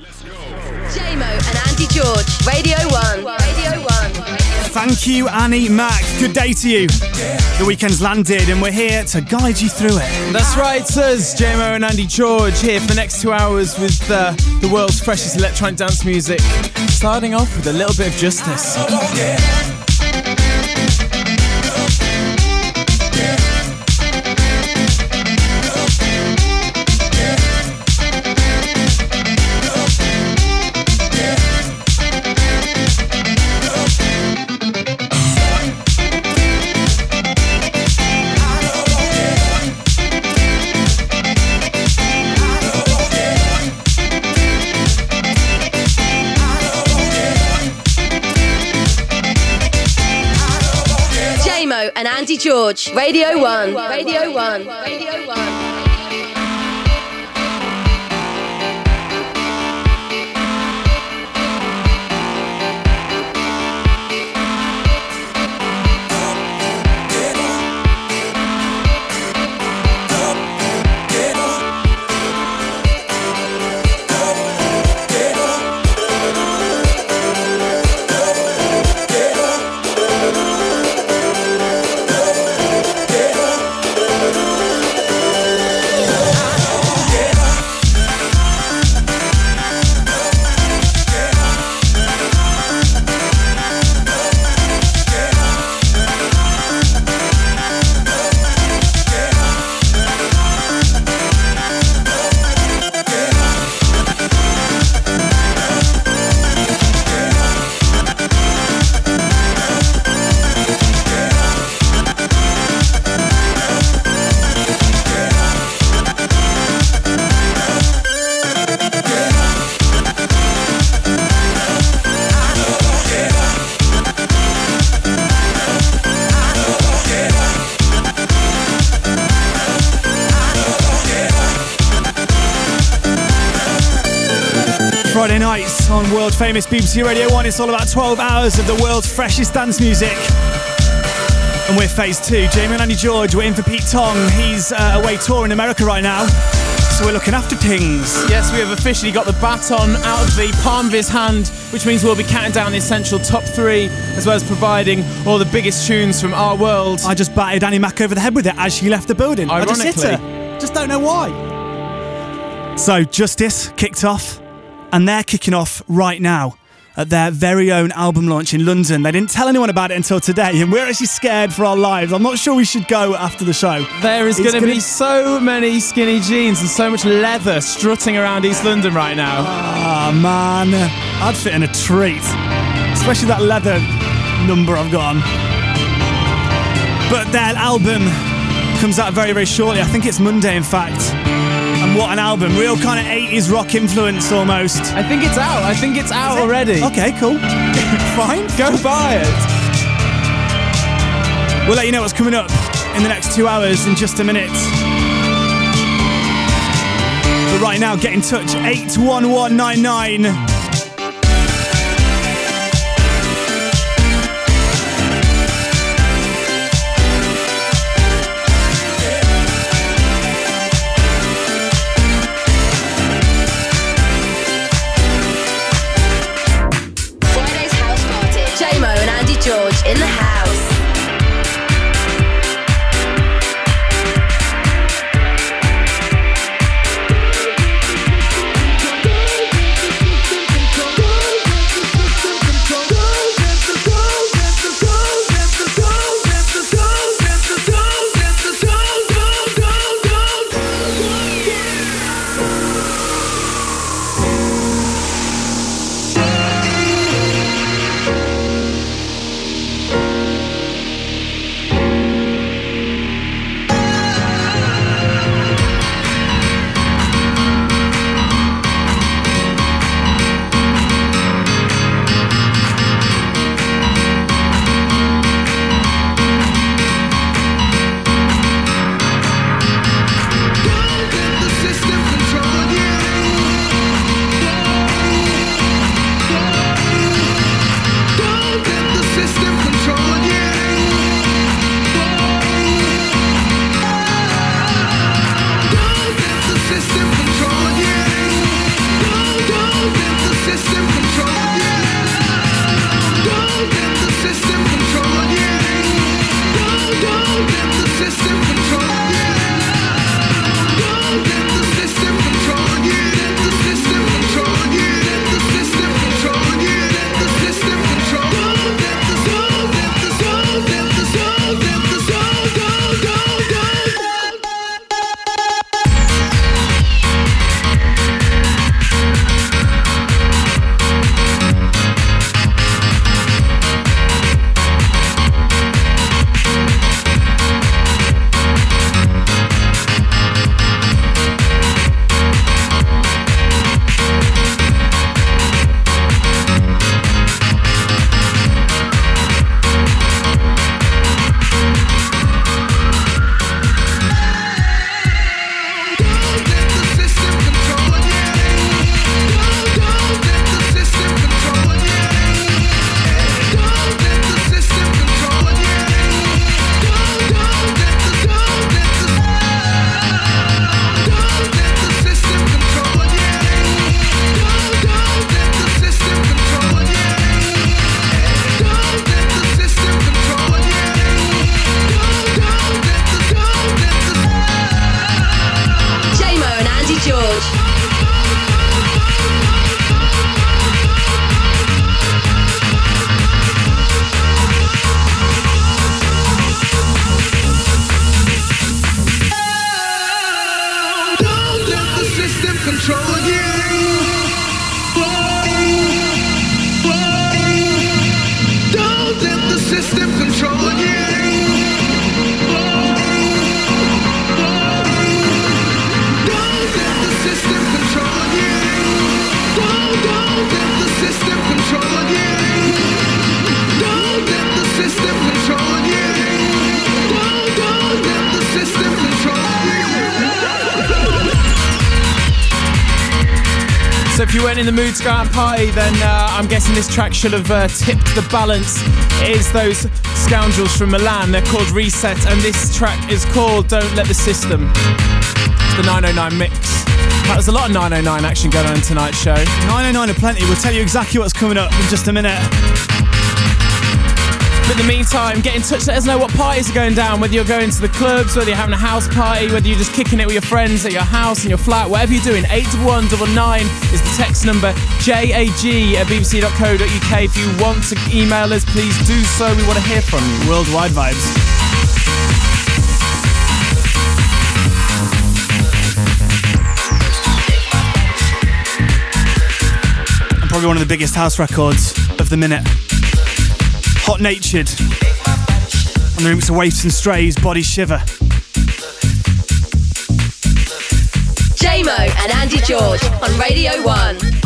Jaymo and Andy George, Radio 1. Radio 1. Thank you, Annie Mac. Good day to you. The weekend's landed, and we're here to guide you through it. That's right, says Jaymo and Andy George here for the next two hours with uh, the world's freshest electronic dance music. Starting off with a little bit of justice. George, Radio 1. Radio 1. Radio 1. Famous BBC Radio 1. It's all about 12 hours of the world's freshest dance music. And we're phase two. Jamie and Andy George, we're in for Pete Tong. He's uh, away touring America right now. So we're looking after things. Yes, we have officially got the baton out of the palm of his hand, which means we'll be counting down the essential top three, as well as providing all the biggest tunes from our world. I just batted Annie Mac over the head with it as she left the building. I just hit Ironically. her. Just don't know why. So Justice kicked off, and they're kicking off right now at their very own album launch in London. They didn't tell anyone about it until today, and we're actually scared for our lives. I'm not sure we should go after the show. There is going to be so many skinny jeans and so much leather strutting around East London right now. Ah, man. I'd fit in a treat. Especially that leather number I've got on. But their album comes out very, very shortly. I think it's Monday, in fact. What an album. Real kind of 80s rock influence almost. I think it's out. I think it's out already. Okay, cool. Fine. Go buy it. We'll let you know what's coming up in the next two hours in just a minute. But right now, get in touch 81199. And party, then uh, I'm guessing this track should have uh, tipped the balance. It is those scoundrels from Milan. They're called Reset, and this track is called Don't Let the System. It's the 909 mix. There's a lot of 909 action going on in tonight's show. 909 are plenty. We'll tell you exactly what's coming up in just a minute. But in the meantime, get in touch, let us know what parties are going down, whether you're going to the clubs, whether you're having a house party, whether you're just kicking it with your friends at your house, in your flat, whatever you're doing. 81199 is the text number, jag at bbc.co.uk. If you want to email us, please do so. We want to hear from you. Worldwide vibes. And probably one of the biggest house records of the minute. Hot Natured. On the remix of Waifs and Strays, Body Shiver. Jaymo and Andy George on Radio 1.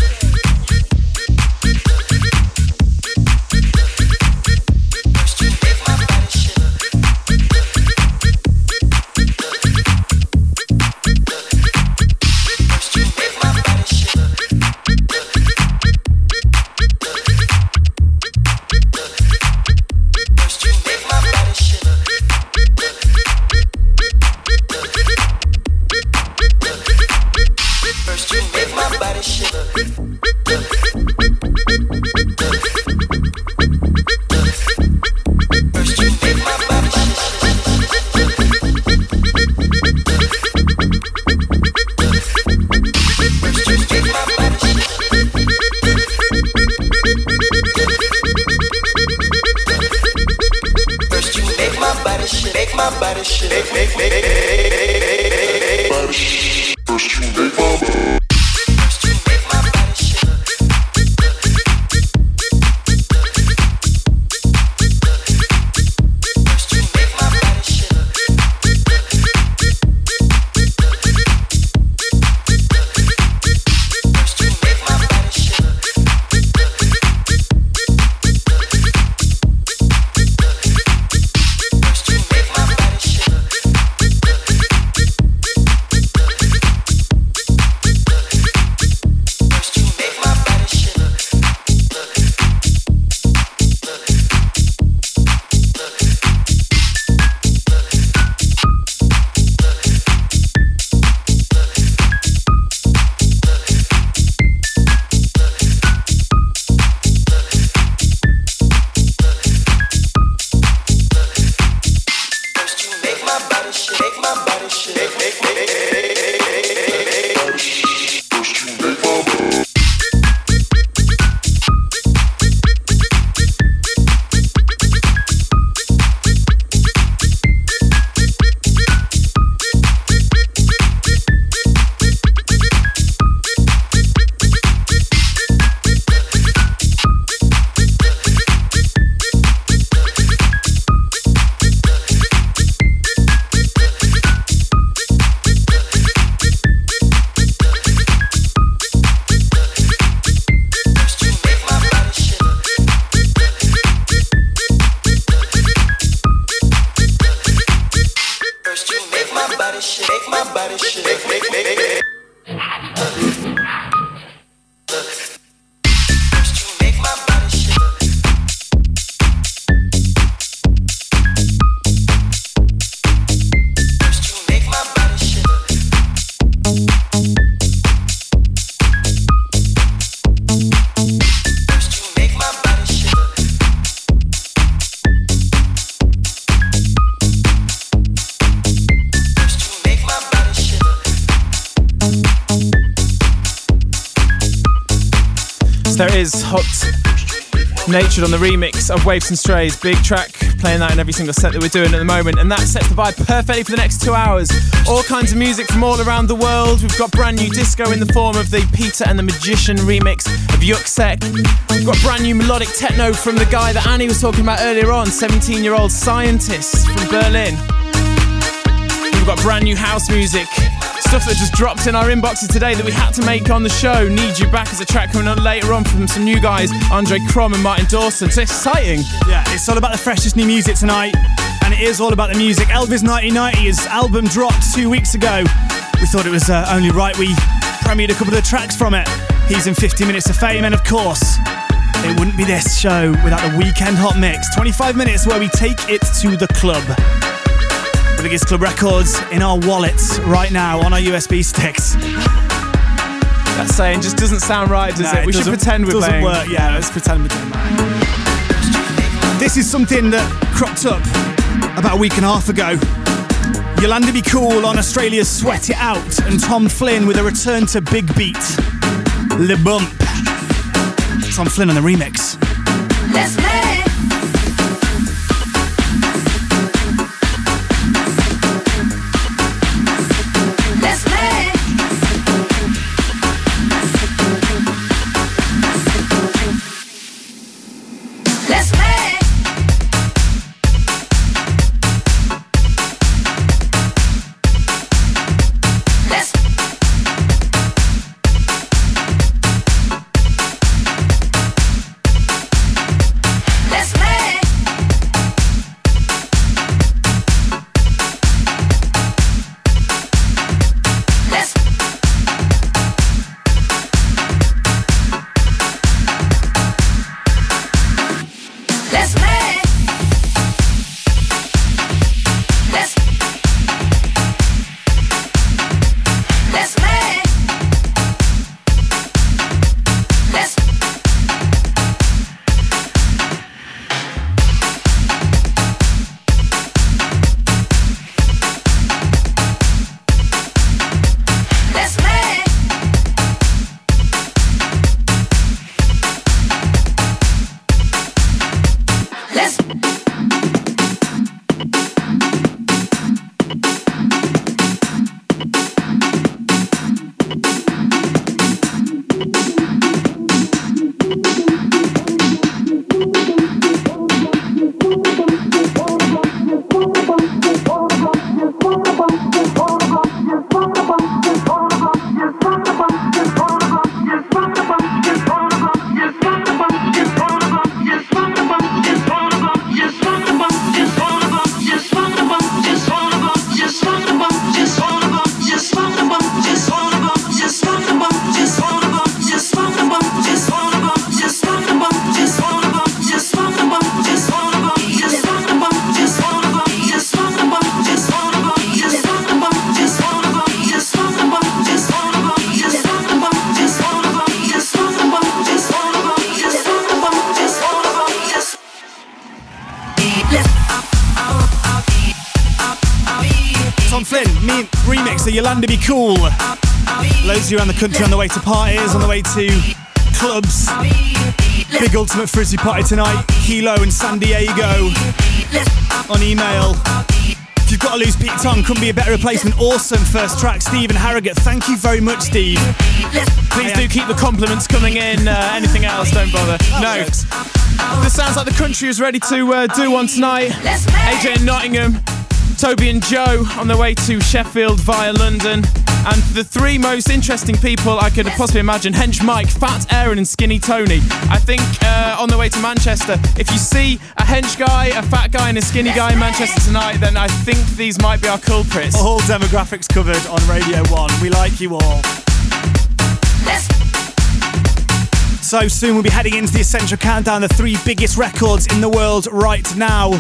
Natured on the remix of Waifs and Strays. Big track, playing that in every single set that we're doing at the moment, and that sets the vibe perfectly for the next two hours. All kinds of music from all around the world. We've got brand new disco in the form of the Peter and the Magician remix of Yuksek. We've got brand new melodic techno from the guy that Annie was talking about earlier on, 17 year old scientist from Berlin. We've got brand new house music stuff that just dropped in our inboxes today that we had to make on the show. Need You Back as a track coming on later on from some new guys, Andre Crom and Martin Dawson. So exciting. Yeah, it's all about the freshest new music tonight, and it is all about the music. Elvis 1990, his album dropped two weeks ago. We thought it was uh, only right we premiered a couple of the tracks from it. He's in 50 Minutes of Fame, and of course, it wouldn't be this show without the weekend hot mix. 25 minutes where we take it to the club. Biggest club records in our wallets right now on our USB sticks. That saying just doesn't sound right, does it? We should pretend we're doesn't playing. work. Yeah, let's pretend we're doing that. This is something that cropped up about a week and a half ago. Yolanda Be Cool on Australia's Sweat It Out, and Tom Flynn with a return to Big Beat. Le Bump. Tom Flynn on the remix. Yolanda Be Cool. Loads of you around the country on the way to parties, on the way to clubs. Big Ultimate Frizzy Party tonight. Kilo in San Diego on email. If you've got a loose Pete Tong, couldn't be a better replacement. Awesome first track, Stephen Harrogate. Thank you very much, Steve. Please do keep the compliments coming in. Uh, anything else, don't bother. No. This sounds like the country is ready to uh, do one tonight. AJ in Nottingham, Toby and Joe on their way to Sheffield via London. And the three most interesting people I could possibly imagine Hench Mike, Fat Aaron, and Skinny Tony. I think uh, on the way to Manchester, if you see a hench guy, a fat guy, and a skinny guy in Manchester tonight, then I think these might be our culprits. All demographics covered on Radio 1. We like you all. So soon we'll be heading into the Essential Countdown, the three biggest records in the world right now.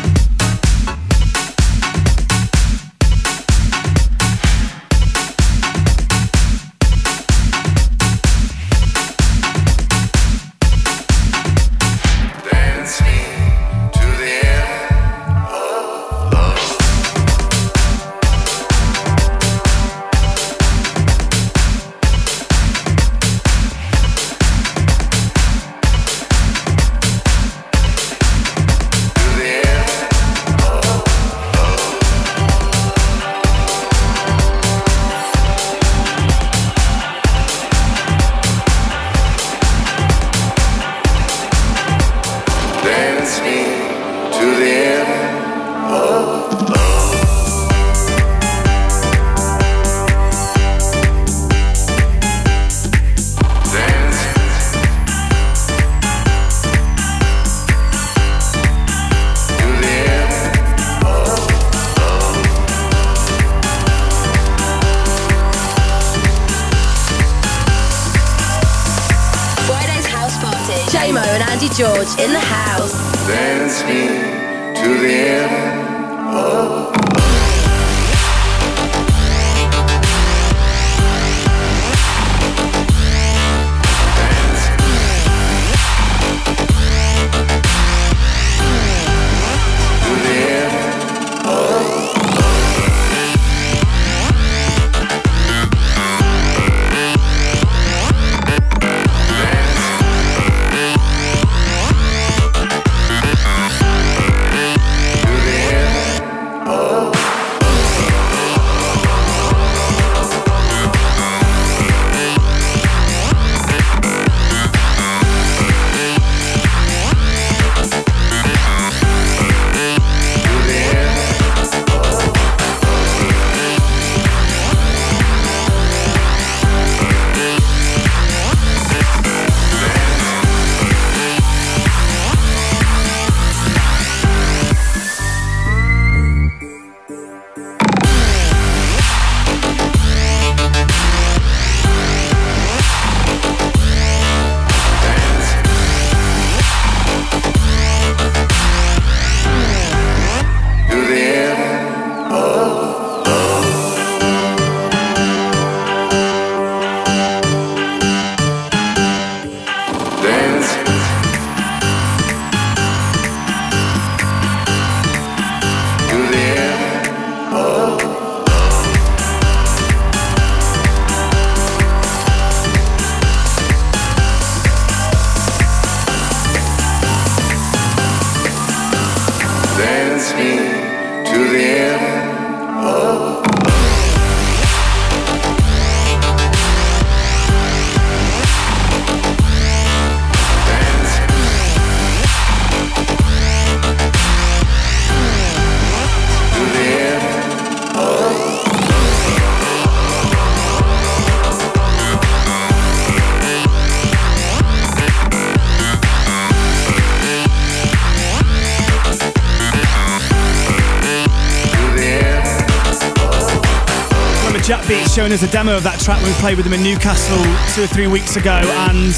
Showing us a demo of that track when we played with him in Newcastle two or three weeks ago, and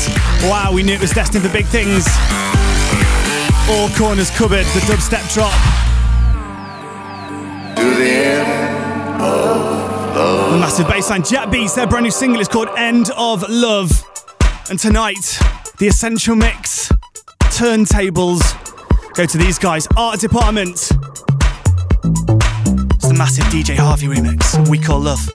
wow, we knew it was destined for big things. All corners covered, the dubstep drop, To the end. the massive bassline. Jet Beats, their brand new single is called End of Love. And tonight, the essential mix, turntables, go to these guys, Art Department. It's the massive DJ Harvey remix, We Call Love.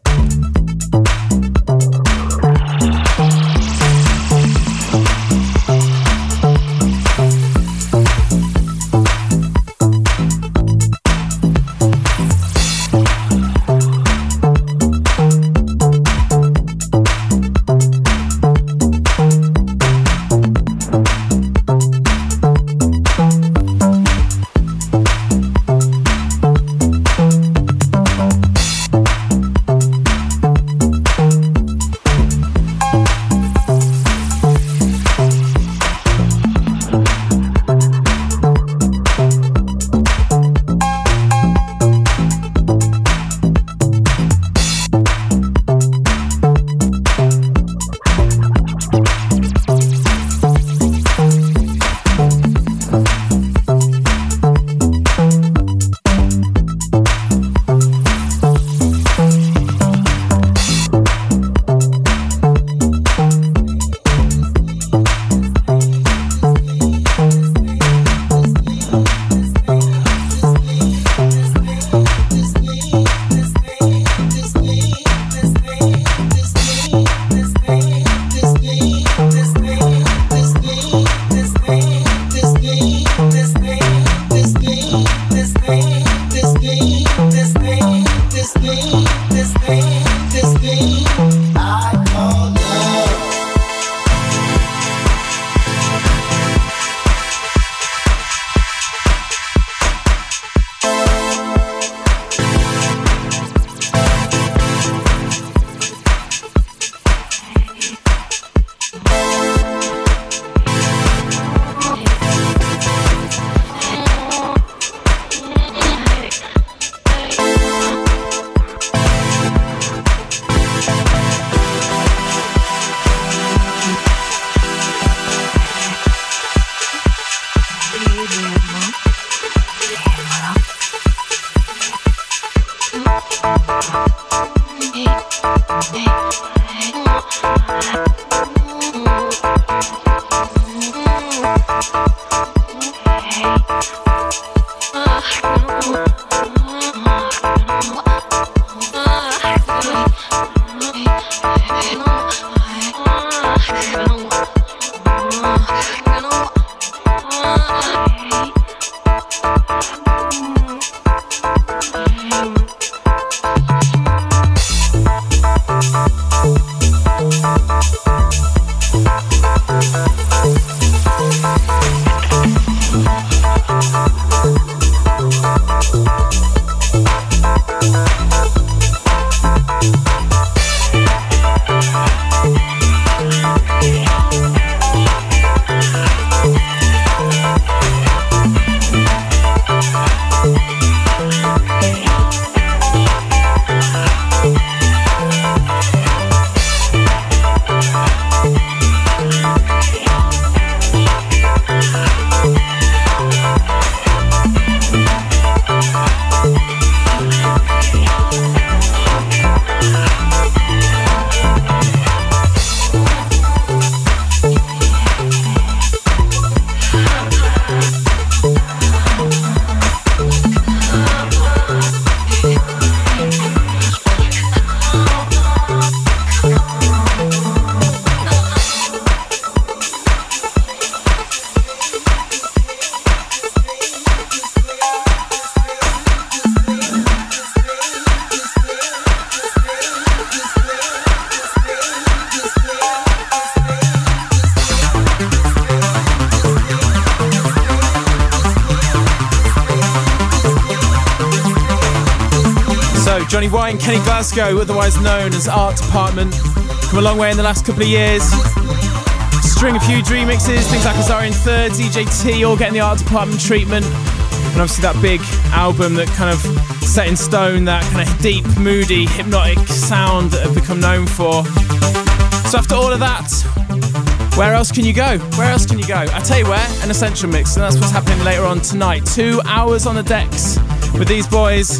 Hey, hey, hey. hey. Glasgow, otherwise known as Art Department. Come a long way in the last couple of years. String of huge remixes, things like Azarian Third, DJ T, all getting the Art Department treatment. And obviously that big album that kind of set in stone that kind of deep, moody, hypnotic sound that have become known for. So after all of that, where else can you go? Where else can you go? I tell you where, an essential mix, and that's what's happening later on tonight. Two hours on the decks with these boys.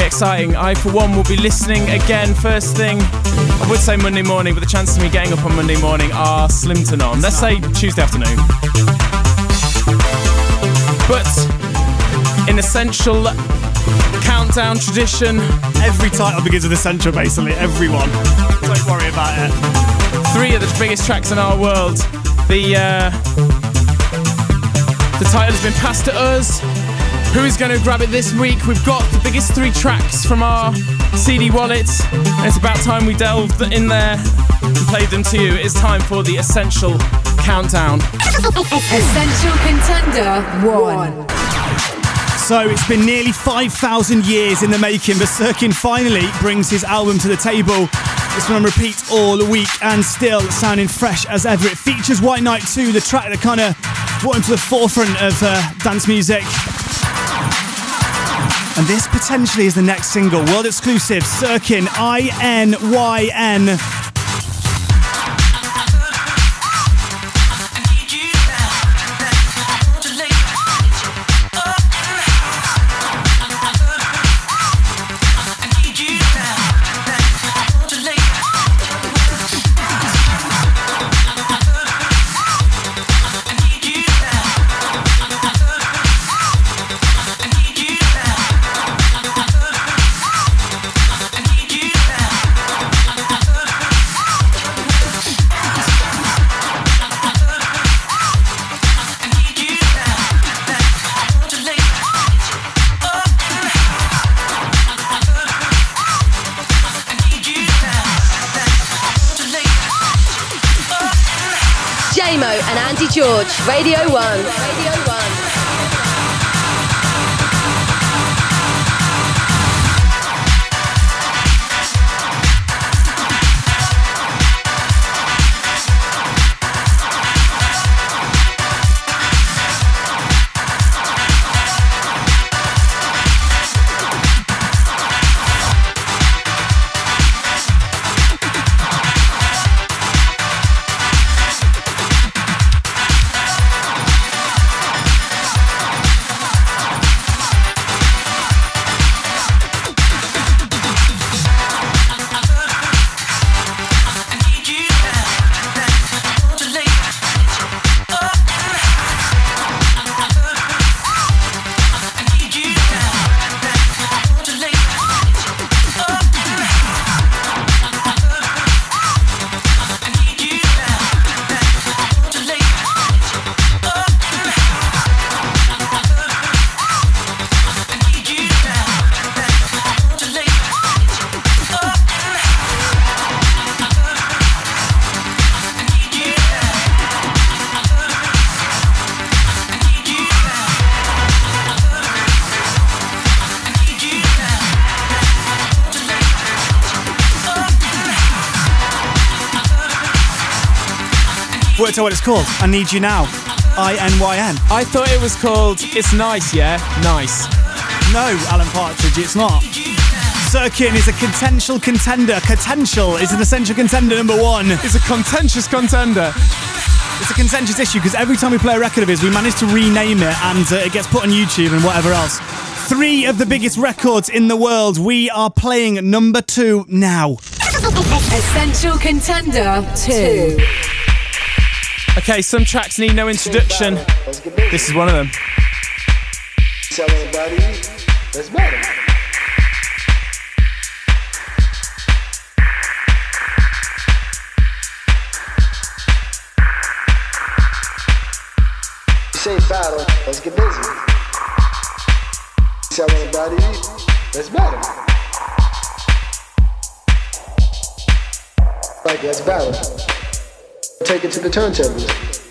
It's gonna be exciting. I, for one, will be listening again first thing. I would say Monday morning, but the chances of me getting up on Monday morning are slim to none. Let's say Tuesday afternoon. But in essential countdown tradition, Every title begins with essential, basically. Everyone. Don't worry about it. three of the biggest tracks in our world. The uh, the title has been passed to us. Who is going to grab it this week? We've got the biggest three tracks from our CD wallet, and it's about time we delved in there and played them to you. It's time for the essential countdown. Essential Contender 1. So it's been nearly 5,000 years in the making, but Surkin finally brings his album to the table. It's been on repeat all the week and still sounding fresh as ever. It features White Knight 2, the track that kind of brought him to the forefront of uh, dance music. And this potentially is the next single, world exclusive, Surkin, I N Y N. Worked out what it's called. I Need You Now. I N Y N. I thought it was called It's Nice, yeah? Nice. No, Alan Partridge, it's not. Surkin is a contential contender. Potential is an essential contender number one. It's a contentious contender. It's a contentious issue because every time we play a record of his, we manage to rename it and uh, it gets put on YouTube and whatever else. Three of the biggest records in the world. We are playing number two now. Essential Contender 2. Okay, some tracks need no introduction. This is one of them. Tell everybody better. Say battle, let's get busy. Tell everybody that's better. Like that's battle. Take it to the turntables.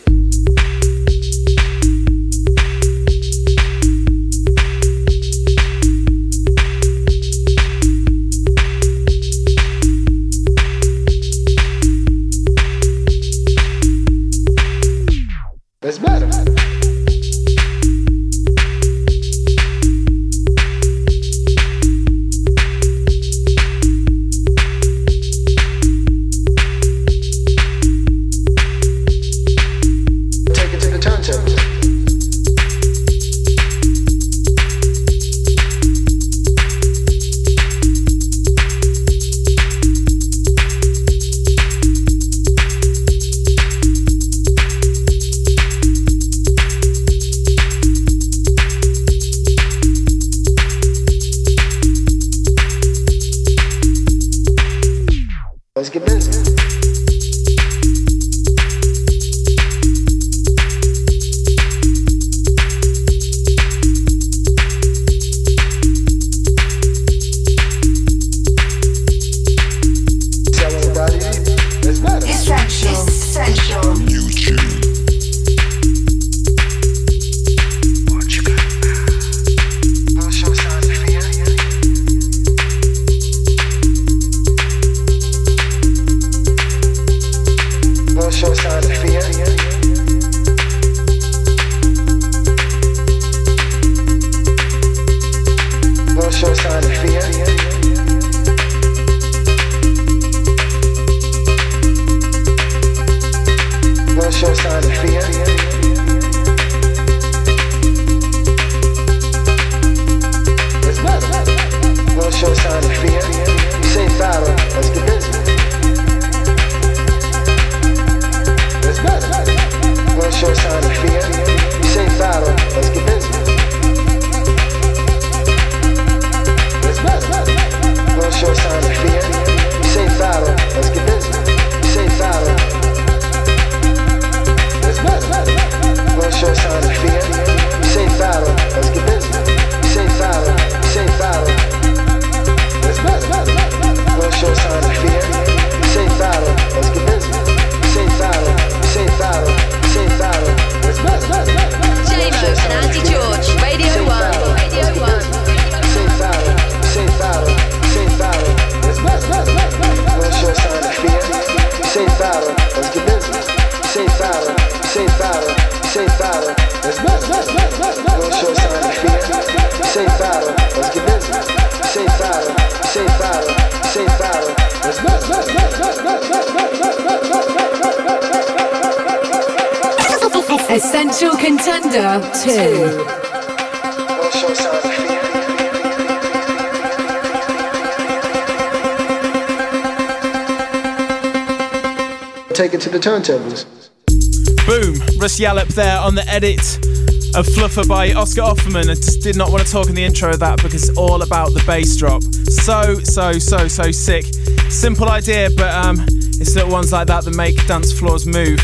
Fluffer by Oscar Offerman. I just did not want to talk in the intro of that because it's all about the bass drop. So, so, so, so sick. Simple idea, but um, it's little ones like that that make dance floors move.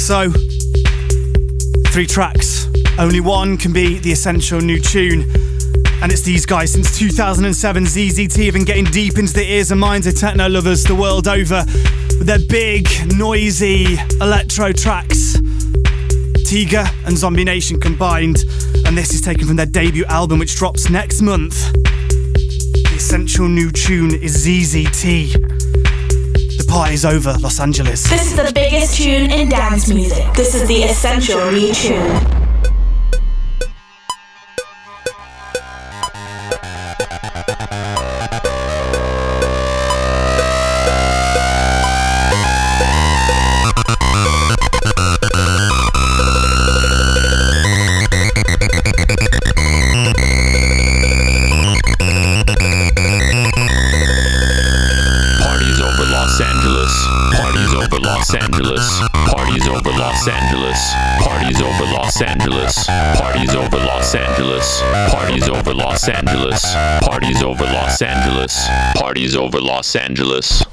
So, three tracks. Only one can be the essential new tune. And it's these guys since 2007. ZZT have been getting deep into the ears and minds of techno lovers the world over with their big, noisy electro tracks. Tiga and Zombie Nation combined. And this is taken from their debut album, which drops next month. The essential new tune is ZZT. The party's over, Los Angeles. This is the biggest tune in dance music. This is the essential new tune. Angeles. Parties over Los Angeles. Parties over Los Angeles. Parties over Los Angeles. Parties over Los Angeles. Parties over Los Angeles. Parties over Los Angeles.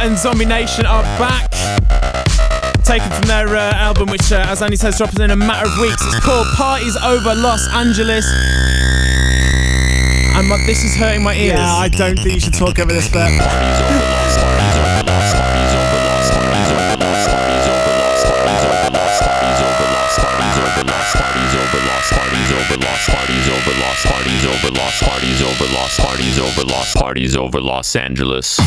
And Zombie Nation are back. Taken from their uh, album, which, uh, as Andy says, drops in a matter of weeks. It's called Parties Over Los Angeles. And my, this is hurting my ears. Yeah, I don't think you should talk over this bit. Parties over lost parties over lost parties over lost parties over lost parties over lost parties over lost parties over Los Angeles.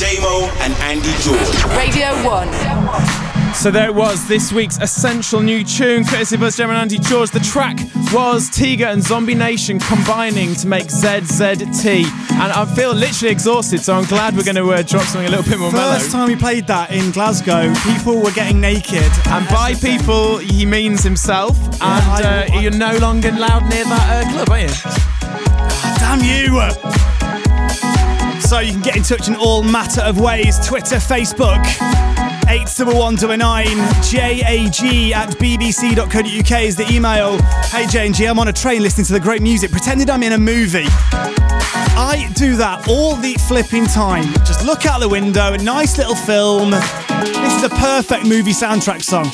Jaymo and Andy George. Radio 1. So there it was, this week's essential new tune, courtesy of us, Jaymo and Andy George. The track was Tiga and Zombie Nation combining to make ZZT. And I feel literally exhausted, so I'm glad we're going to uh, drop something a little bit more mellow. First time we played that in Glasgow, people were getting naked. And by people, he means himself. and I- uh, you're no longer allowed near that uh, club, are you? Damn you! So you can get in touch in all matter of ways Twitter, Facebook, 81199 JAG at bbc.co.uk is the email. Hey J&G, I'm on a train listening to the great music, pretending I'm in a movie. I do that all the flipping time. Just look out the window, a nice little film. This is a perfect movie soundtrack song.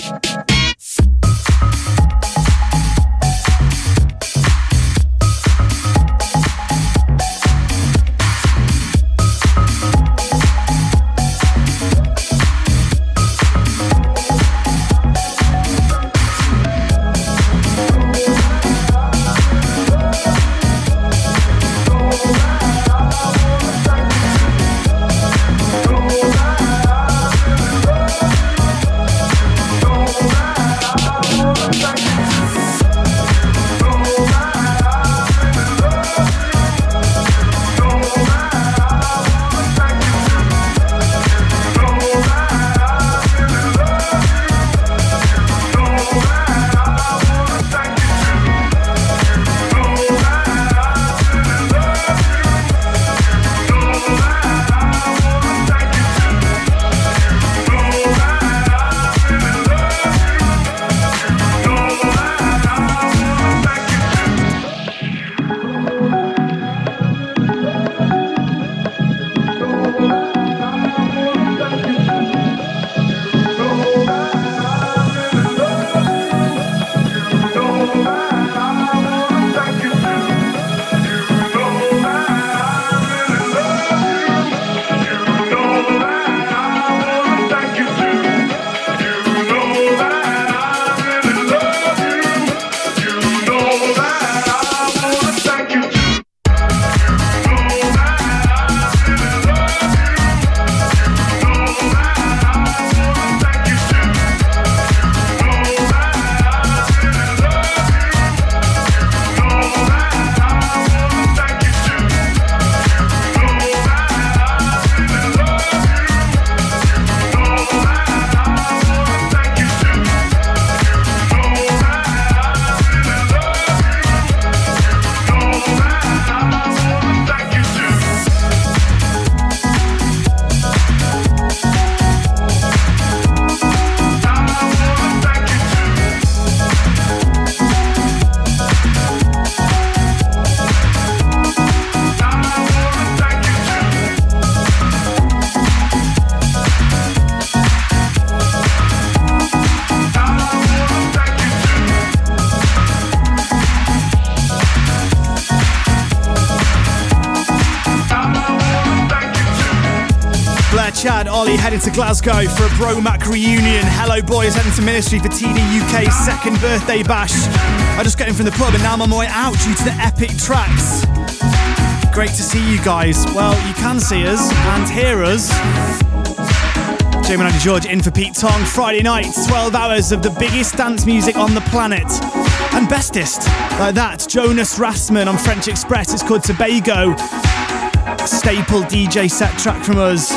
Heading to Glasgow for a Bromac reunion. Hello Boys heading to Ministry for TD UK's second birthday bash. I just got in from the pub and now I'm on my way out due to the epic tracks. Great to see you guys. Well, you can see us and hear us. Jamie and Andy George in for Pete Tong. Friday night, 12 hours of the biggest dance music on the planet. And bestest, like that, Jonas Rasmussen on French Express. It's called Tobago. Staple DJ set track from us.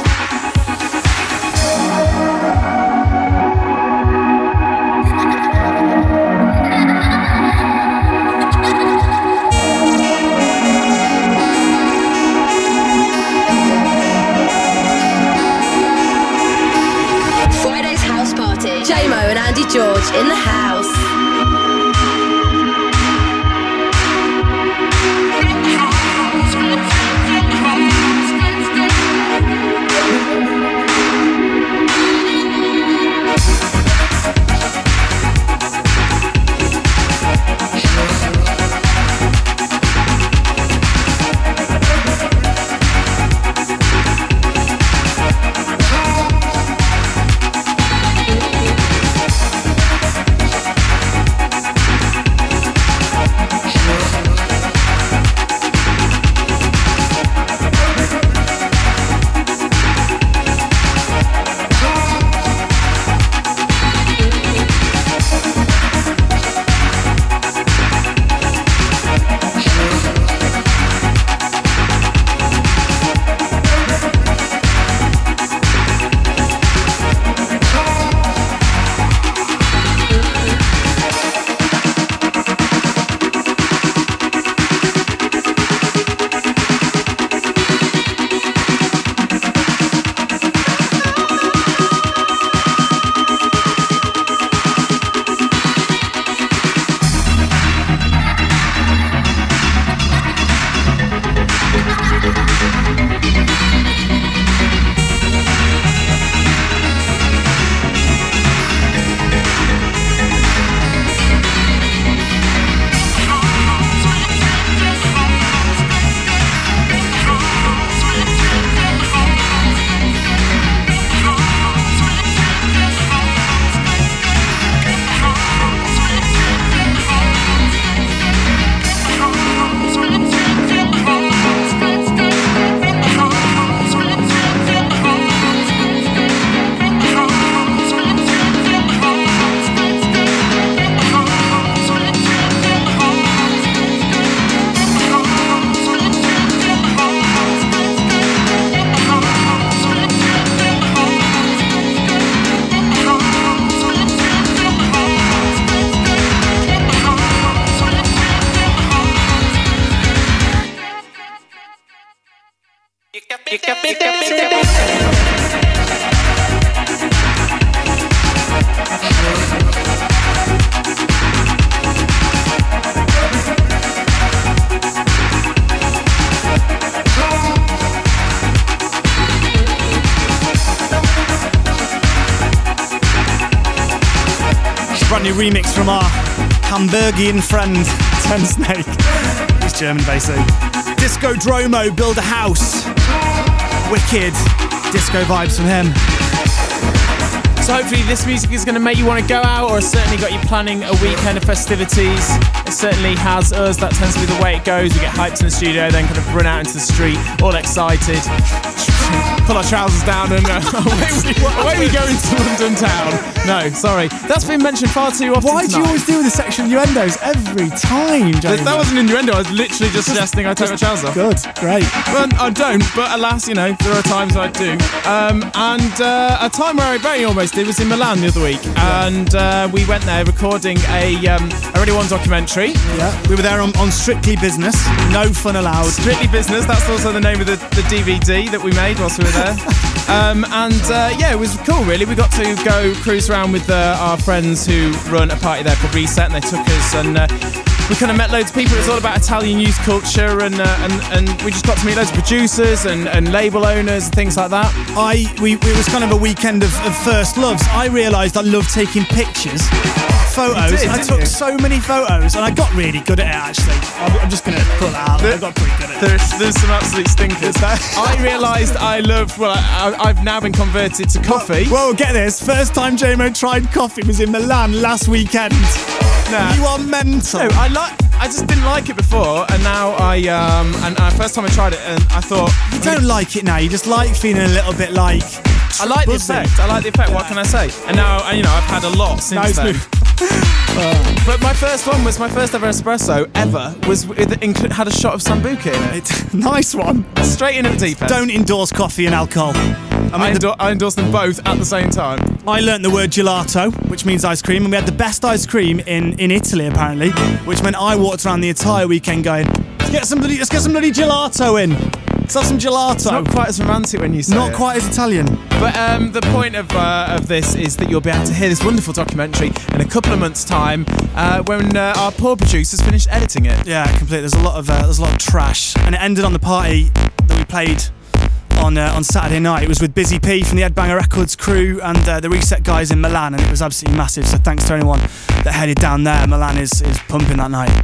Remix from our Hamburgian friend, Tensnake. He's German basically. Discodromo, Build a House. Wicked disco vibes from him. So hopefully this music is going to make you want to go out, or certainly got you planning a weekend of festivities. It certainly has us. That tends to be the way it goes. We get hyped in the studio, then kind of run out into the street, all excited, pull our trousers down, and uh, away, we, away we go into London town. No, sorry, that's been mentioned far too often. Why do you always do the section innuendos every time, That, Jamie? that wasn't innuendo. I was literally just suggesting I take my trousers off. Good, great. Well, I don't, but alas, you know, there are times I do. Um, and uh, a time where I very almost did was in Milan the other week, and uh, we went there recording a um, a Radio One documentary. Yeah, we were there on, on Strictly Business. No fun allowed. Strictly Business. That's also the name of the, the DVD that we made whilst we were there. Um, and uh, yeah, it was cool. Really, we got to go cruise around with uh, our friends who run a party there called Reset, and they took us and. Uh, we kind of met loads of people. It was all about Italian youth culture, and uh, and, and we just got to meet loads of producers and, and label owners and things like that. I we it was kind of a weekend of, of first loves. I realised I love taking pictures photos. did, I took you? so many photos, and I got really good at it. Actually, I'm, I'm just gonna put that out. I got pretty good at it. There's, there's some absolute stinkers. I realised I love. Well, I, I've now been converted to coffee. Well, get this. First time Jaymo tried coffee was in Milan last weekend. Nah. You are mental. No, I like. I just didn't like it before, and now I um. And uh, first time I tried it, and I thought you don't like it now. You just like feeling a little bit like. I like the effect. I like the effect. What can I say? And now, uh, you know, I've had a lot since Nice then. move. But my first one was my first ever espresso ever. Was it had a shot of sambuca in it. It's nice one. Straight in at the deep end. Don't endorse coffee and alcohol. I I, mean, endor- I endorse them both at the same time. I learnt the word gelato, which means ice cream, and we had the best ice cream in, in Italy apparently, which meant I walked around the entire weekend going, let's get some bloody, let's get some bloody gelato in. Let's have some gelato. Not quite as romantic when you say Not it. quite as Italian. But um, the point of, uh, of this is that you'll be able to hear this wonderful documentary in a couple of months' time uh, when uh, our poor producers finished editing it. Yeah, completely. There's a lot of uh, there's a lot of trash, and it ended on the party that we played on uh, on Saturday night. It was with Busy P from the Ed Banger Records crew and uh, the Reset guys in Milan, and it was absolutely massive. So thanks to anyone that headed down there. Milan is is pumping that night.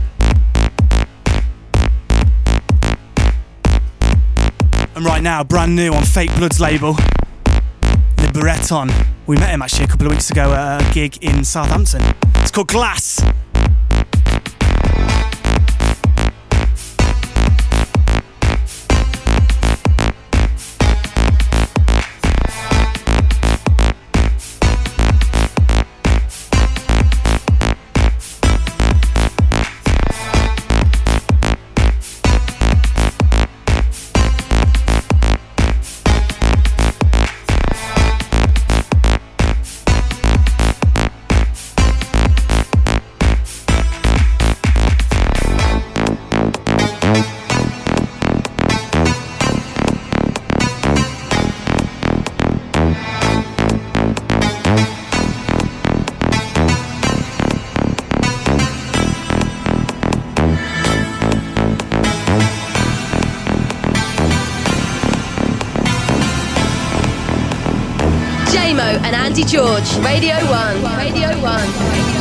And right now, brand new on Fake Blood's label, Le We met him actually a couple of weeks ago at a gig in Southampton. It's called Glass. George, Radio 1. Radio 1.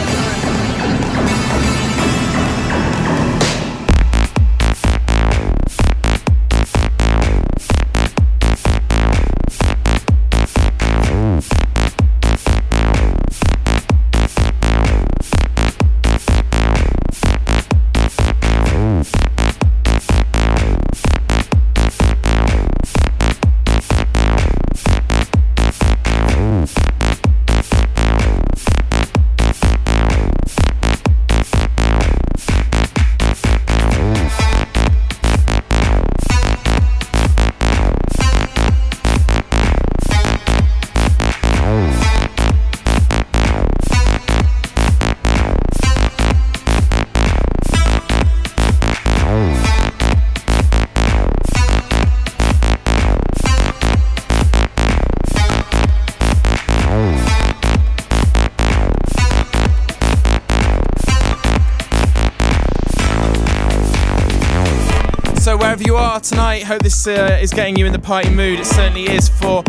Hope this uh, is getting you in the party mood. It certainly is for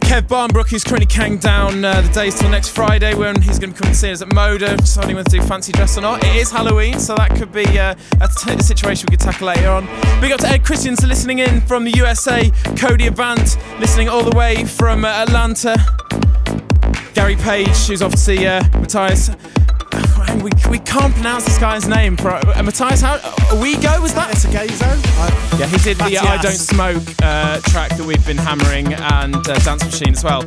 Kev Barnbrook, who's currently counting down uh, the days till next Friday when he's going to come and see us at Moda, deciding whether to do fancy dress or not. It is Halloween, so that could be uh, a, t- a situation we could tackle later on. Big up to Ed Christians listening in from the USA, Cody Avant listening all the way from uh, Atlanta, Gary Page, who's obviously uh, Matthias. We, we can't pronounce this guy's name. Pro- uh, Matthias, how we go? Was that? It's a gazo. Yeah, he did the. I Don't Smoke uh, track that we've been hammering and uh, Dance Machine as well.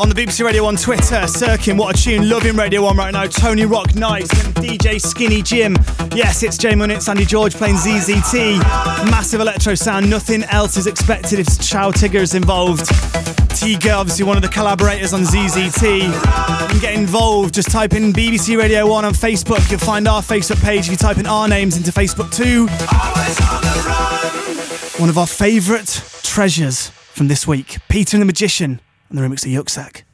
On the BBC Radio 1 Twitter, Surkin, what a tune, loving Radio 1 right now. Tony Rock, nice, and DJ Skinny Jim. Yes, it's Jay Munitz, Andy George playing ZZT. Massive electro sound, nothing else is expected if Chow is involved. Tiga, obviously one of the collaborators on ZZT. You can get involved, just type in BBC Radio 1 on Facebook. You'll find our Facebook page if you type in our names into Facebook too. One of our favourite treasures from this week, Peter and the Magician and the remix of Yuksek.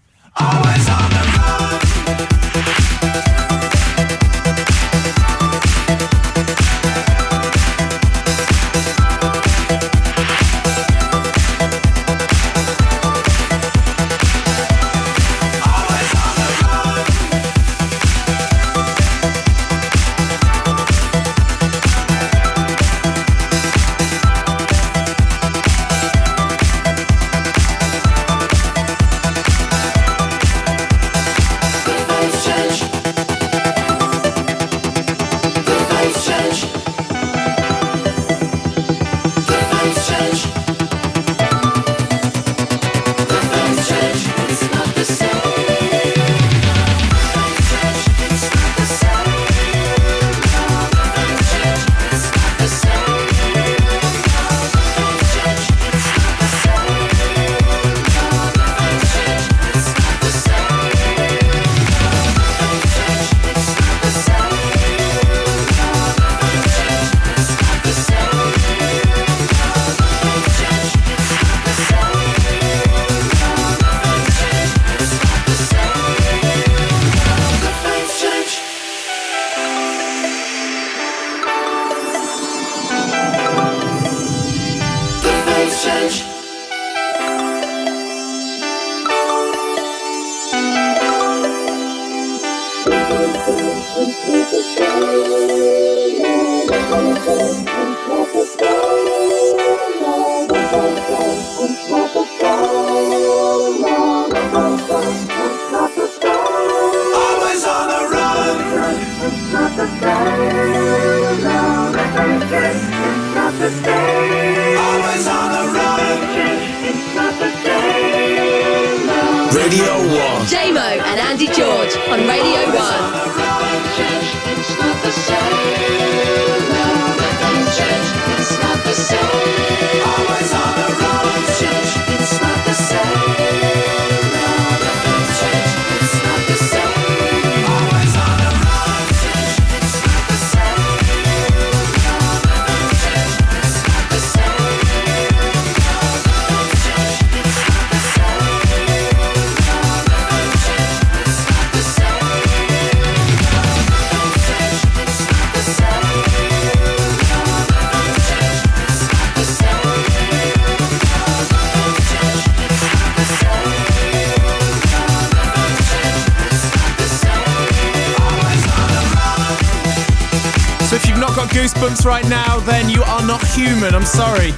Right now, then you are not human. I'm sorry.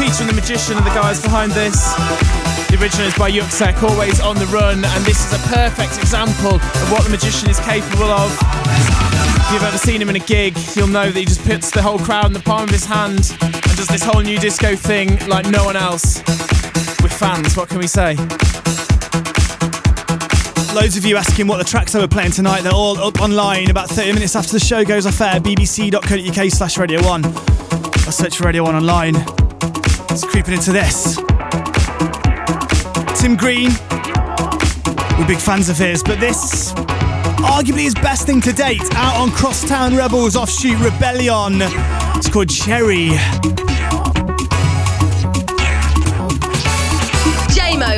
Peter and the Magician are the guys behind this. The original is by Yuksek, always on the run, and this is a perfect example of what the Magician is capable of. If you've ever seen him in a gig, you'll know that he just puts the whole crowd in the palm of his hand and does this whole new disco thing like no one else. With fans, what can we say? Loads of you asking what the tracks they were playing tonight. They're all up online about 30 minutes after the show goes off air. bbc.co.uk slash Radio 1. I'll search for Radio 1 online. It's creeping into this. Tim Green. We're big fans of his, but this arguably his best thing to date out on Crosstown Rebels offshoot Rebellion. It's called Cherry.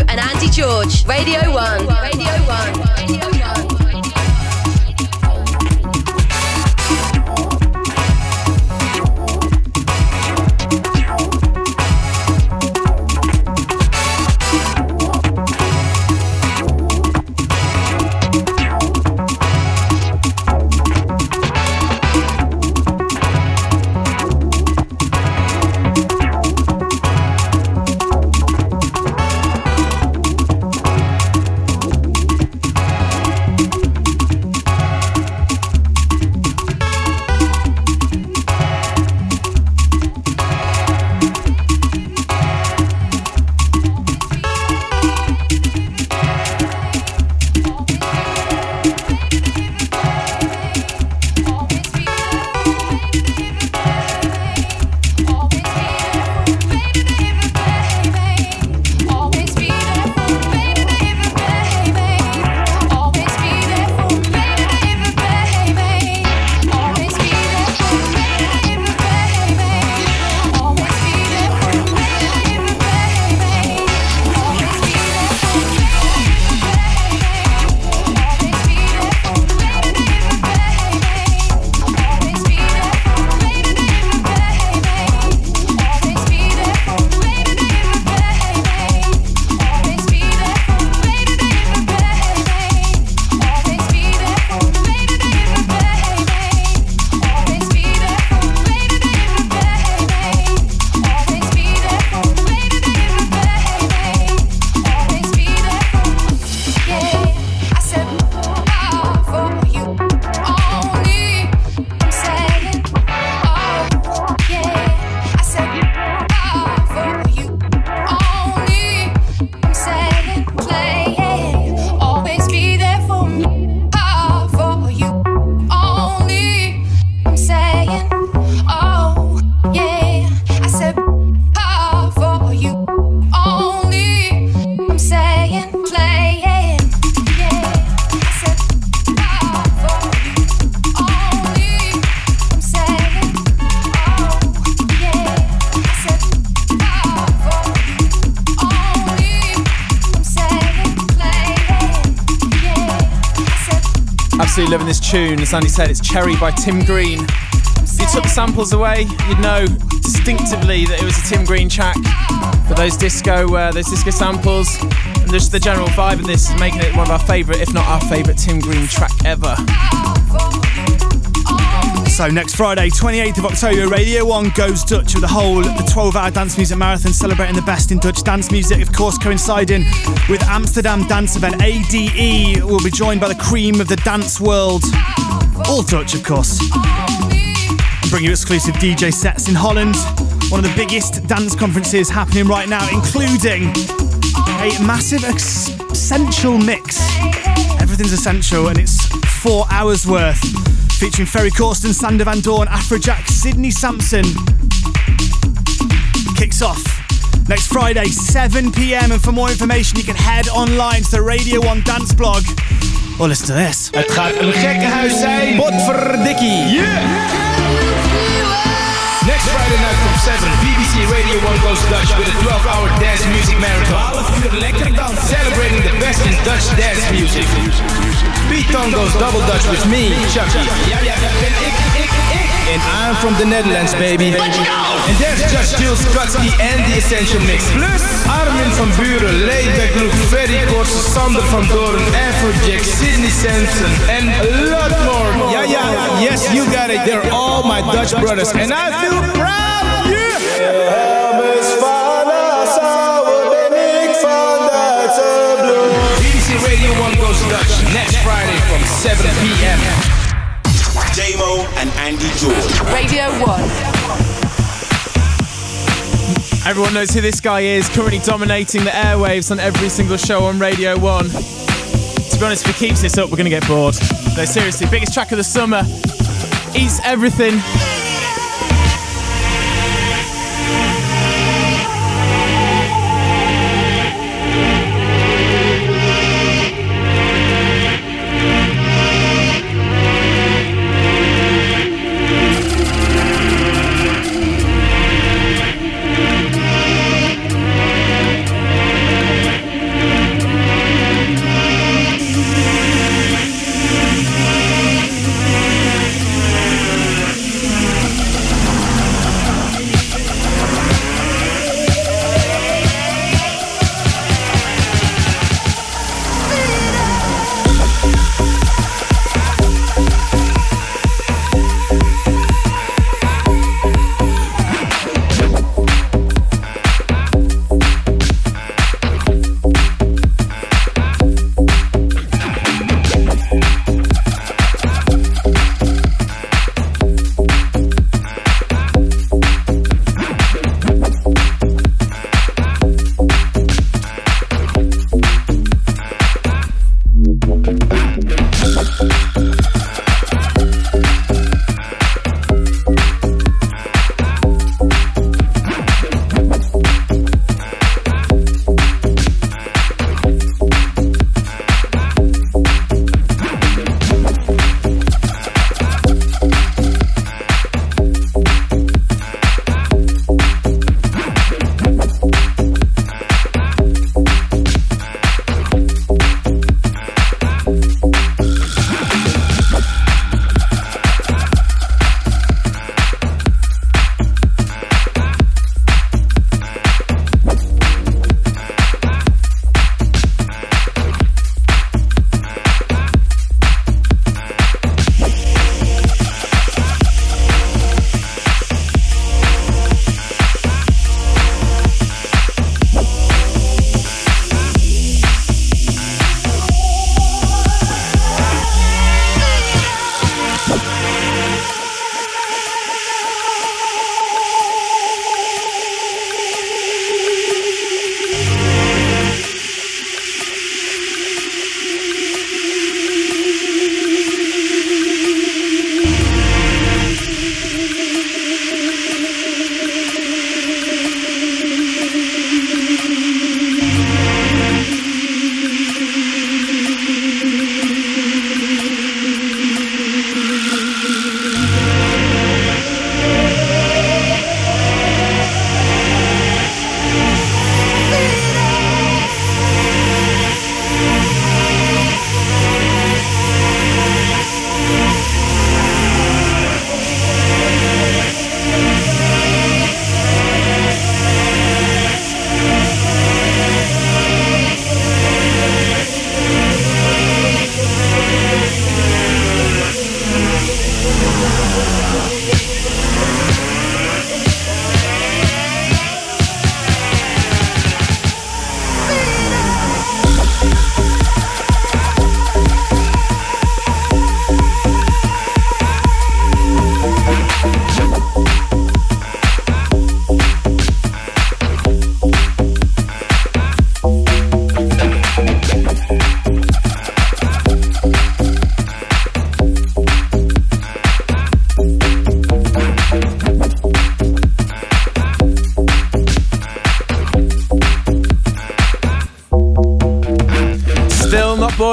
and Andy George, Radio 1. Radio 1. Tune. As Andy said, it's Cherry by Tim Green. If you took samples away, you'd know distinctively that it was a Tim Green track. But those disco, uh, those disco samples, and just the general vibe of this, making it one of our favourite, if not our favourite, Tim Green track ever. So next Friday, 28th of October, Radio 1 goes Dutch with the whole the 12-hour dance music marathon celebrating the best in Dutch dance music, of course coinciding with Amsterdam Dance Event. ADE will be joined by the cream of the dance world, all Dutch of course. bring you exclusive DJ sets in Holland, one of the biggest dance conferences happening right now, including a massive essential mix. Everything's essential, and it's four hours worth. Featuring Ferry Corsten, Sander Van Doorn, Afrojack, Sidney Samson. Kicks off next Friday, 7 pm. And for more information, you can head online to the Radio 1 dance blog or listen to this. Het gaat een gekkenhuis zijn. Potverdikkie. Yeah! Next Friday night from 7, BBC Radio 1 goes Dutch with a 12-hour dance music marathon. Celebrating the best in Dutch dance music. Tong goes double Dutch with me, Chuckie. And I'm from the Netherlands, baby. And there's Josh Jules Skutsky and the Essential Mix. Plus Armin van Buren, Layback Luke, Ferry Kors, Sander van Doorn, Afrojack, Sydney Sampson, and a lot more. Yeah, yeah, yes, you got it. They're all my Dutch brothers, and I feel proud. Yeah. BBC Radio 1 goes Dutch next Friday from 7 p.m. Jaymo and Andy George. Radio 1. Everyone knows who this guy is, currently dominating the airwaves on every single show on Radio 1. To be honest, if he keeps this up, we're going to get bored. No, seriously, biggest track of the summer. Eats everything.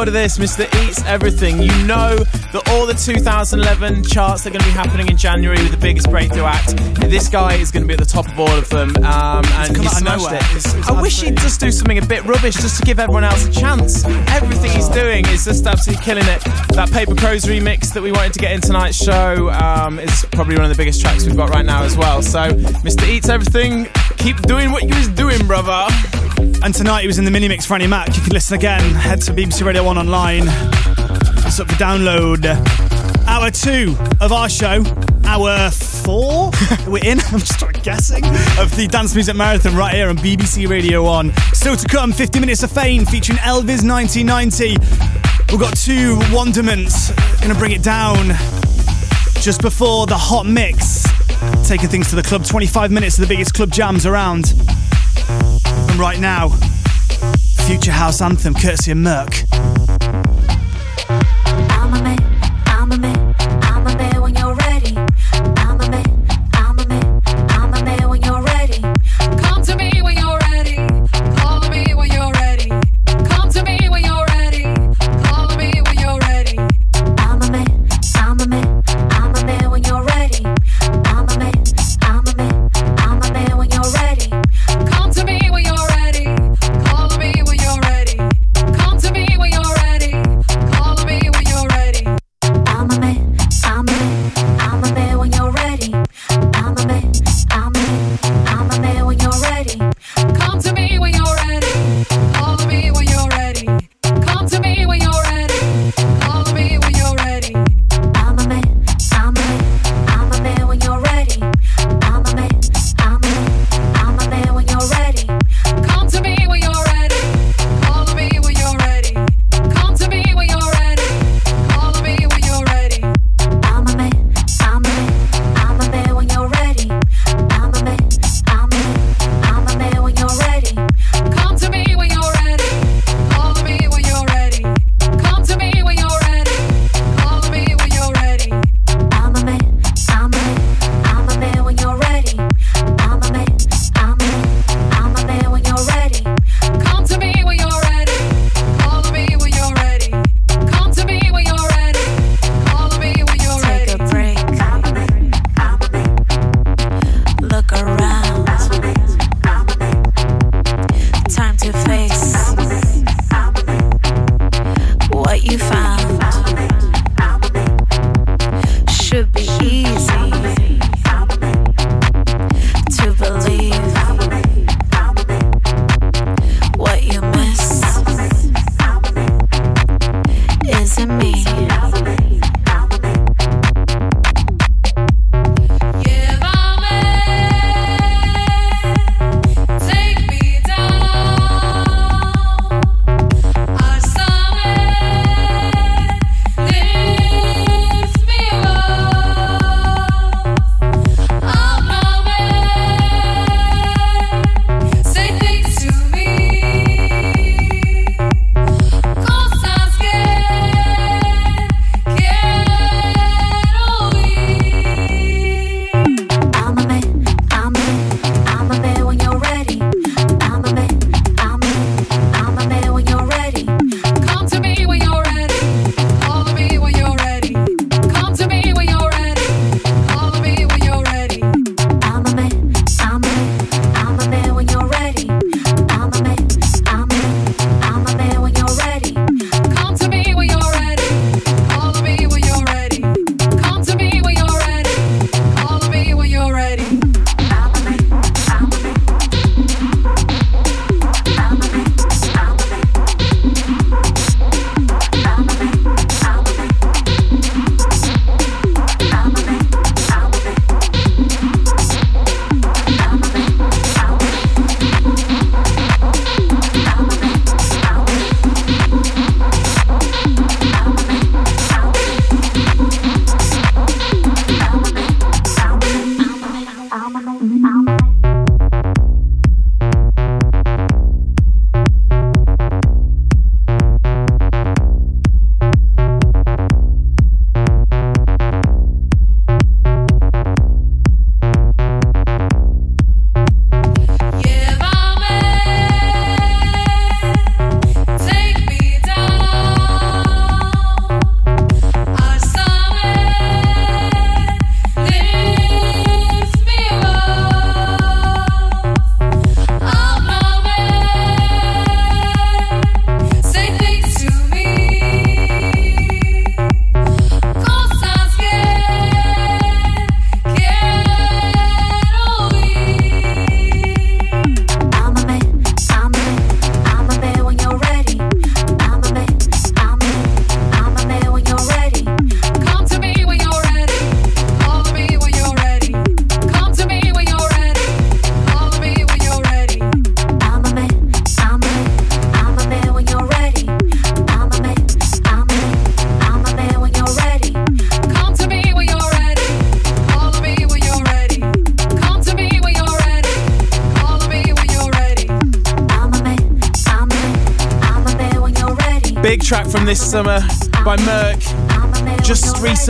Board of this, Mr. Eats Everything. You know that all the 2011 charts are going to be happening in January with the biggest breakthrough act. This guy is going to be at the top of all of them, um, and he smashed nowhere. it. It's- it's I wish he'd just do something a bit rubbish just to give everyone else a chance. Everything he's doing is just absolutely killing it. That Paper Crows remix that we wanted to get in tonight's show um, is probably one of the biggest tracks we've got right now as well. So, Mr. Eats Everything, keep doing what you was doing, brother. And tonight he was in the mini mix for Annie Mac. You can listen again. Head to BBC Radio 1 online. It's up for download. Hour two of our show. Hour four? We're in. I'm just guessing. Of the Dance Music Marathon right here on BBC Radio 1. Still to come 50 Minutes of Fame featuring Elvis 1990. We've got two wonderments. Gonna bring it down just before the hot mix. Taking things to the club. 25 minutes of the biggest club jams around. Right now, Future House Anthem, courtesy of Merck.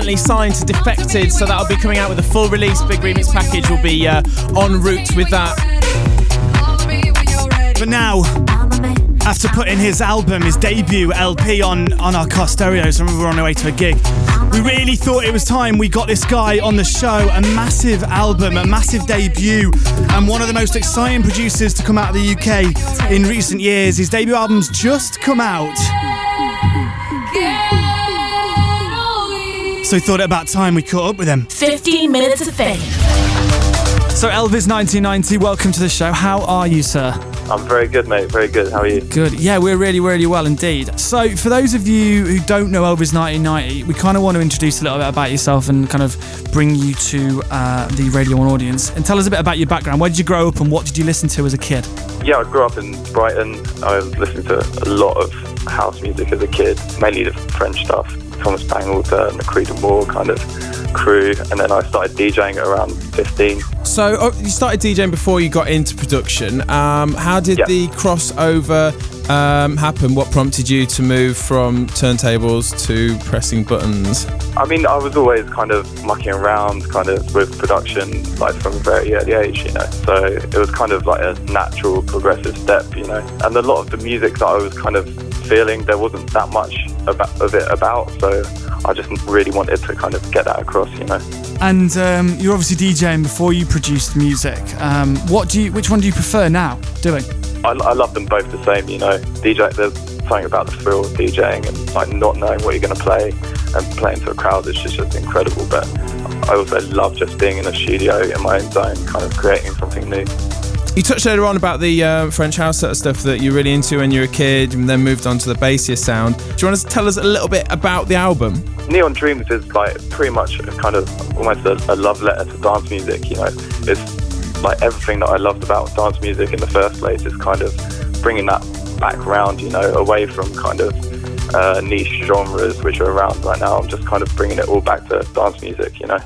Recently signed to Defected, so that'll be coming out with a full release. Big remix package will be uh, en route with that. But now, after putting his album, his debut LP on, on our car stereos, and we were on our way to a gig, we really thought it was time we got this guy on the show. A massive album, a massive debut, and one of the most exciting producers to come out of the UK in recent years. His debut album's just come out. So thought it about time we caught up with him. 15 minutes of fame. So Elvis 1990, welcome to the show. How are you, sir? I'm very good, mate. Very good. How are you? Good. Yeah, we're really, really well indeed. So, for those of you who don't know Elvis 1990, we kind of want to introduce a little bit about yourself and kind of bring you to uh, the Radio 1 audience and tell us a bit about your background. Where did you grow up and what did you listen to as a kid? Yeah, I grew up in Brighton. I was listening to a lot of house music as a kid, mainly the French stuff. Thomas Bangalter, Macready Moore kind of crew, and then I started DJing around 15. So oh, you started DJing before you got into production. Um, how did Yeah. the crossover um, happen? What prompted you to move from turntables to pressing buttons? I mean, I was always kind of mucking around, kind of with production, like from a very early age, you know. So it was kind of like a natural, progressive step, you know. And a lot of the music that I was kind of feeling, there wasn't that much about, of it about. So I just really wanted to kind of get that across, you know. And um, you're obviously DJing before you produced music. Um, what do you? Which one do you prefer now doing? I, I love them both the same, you know. DJ, there's something about the thrill of DJing and like not knowing what you're going to play and playing to a crowd is just, just incredible. But I also love just being in a studio in my own zone, kind of creating something new. You touched earlier on about the uh, French house stuff that you're really into when you were a kid, and then moved on to the bassier sound. Do you want to tell us a little bit about the album? Neon Dreams is like pretty much kind of almost a, a love letter to dance music. You know, it's like everything that I loved about dance music in the first place is kind of bringing that back round. You know, away from kind of uh, niche genres which are around right now. I'm just kind of bringing it all back to dance music. You know.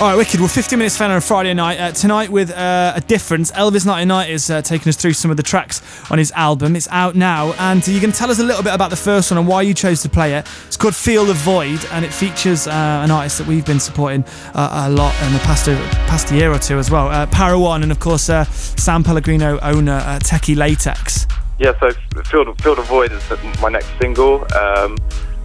All right, wicked. Well, 50 minutes fun on Friday night. Uh, tonight, with uh, a difference, Elvis 1990 is uh, taking us through some of the tracks on his album. It's out now, and you can tell us a little bit about the first one and why you chose to play it. It's called Feel the Void, and it features uh, an artist that we've been supporting uh, a lot in the past, past year or two as well. Uh, Para One, and of course, uh, Sound Pellegrino owner uh, Teki Latex. Yeah, so Feel the, Feel the Void is my next single. Um,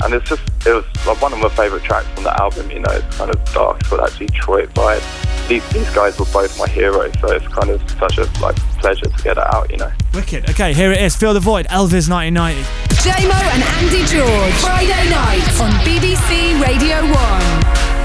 and it's just, it was like one of my favourite tracks from the album, you know, it's kind of dark, it's that Detroit vibe. These, these guys were both my heroes, so it's kind of such a like pleasure to get it out, you know. Wicked. Okay, here it is. Feel the Void, Elvis 1990. Jaymo and Andy George. Friday night on BBC Radio 1.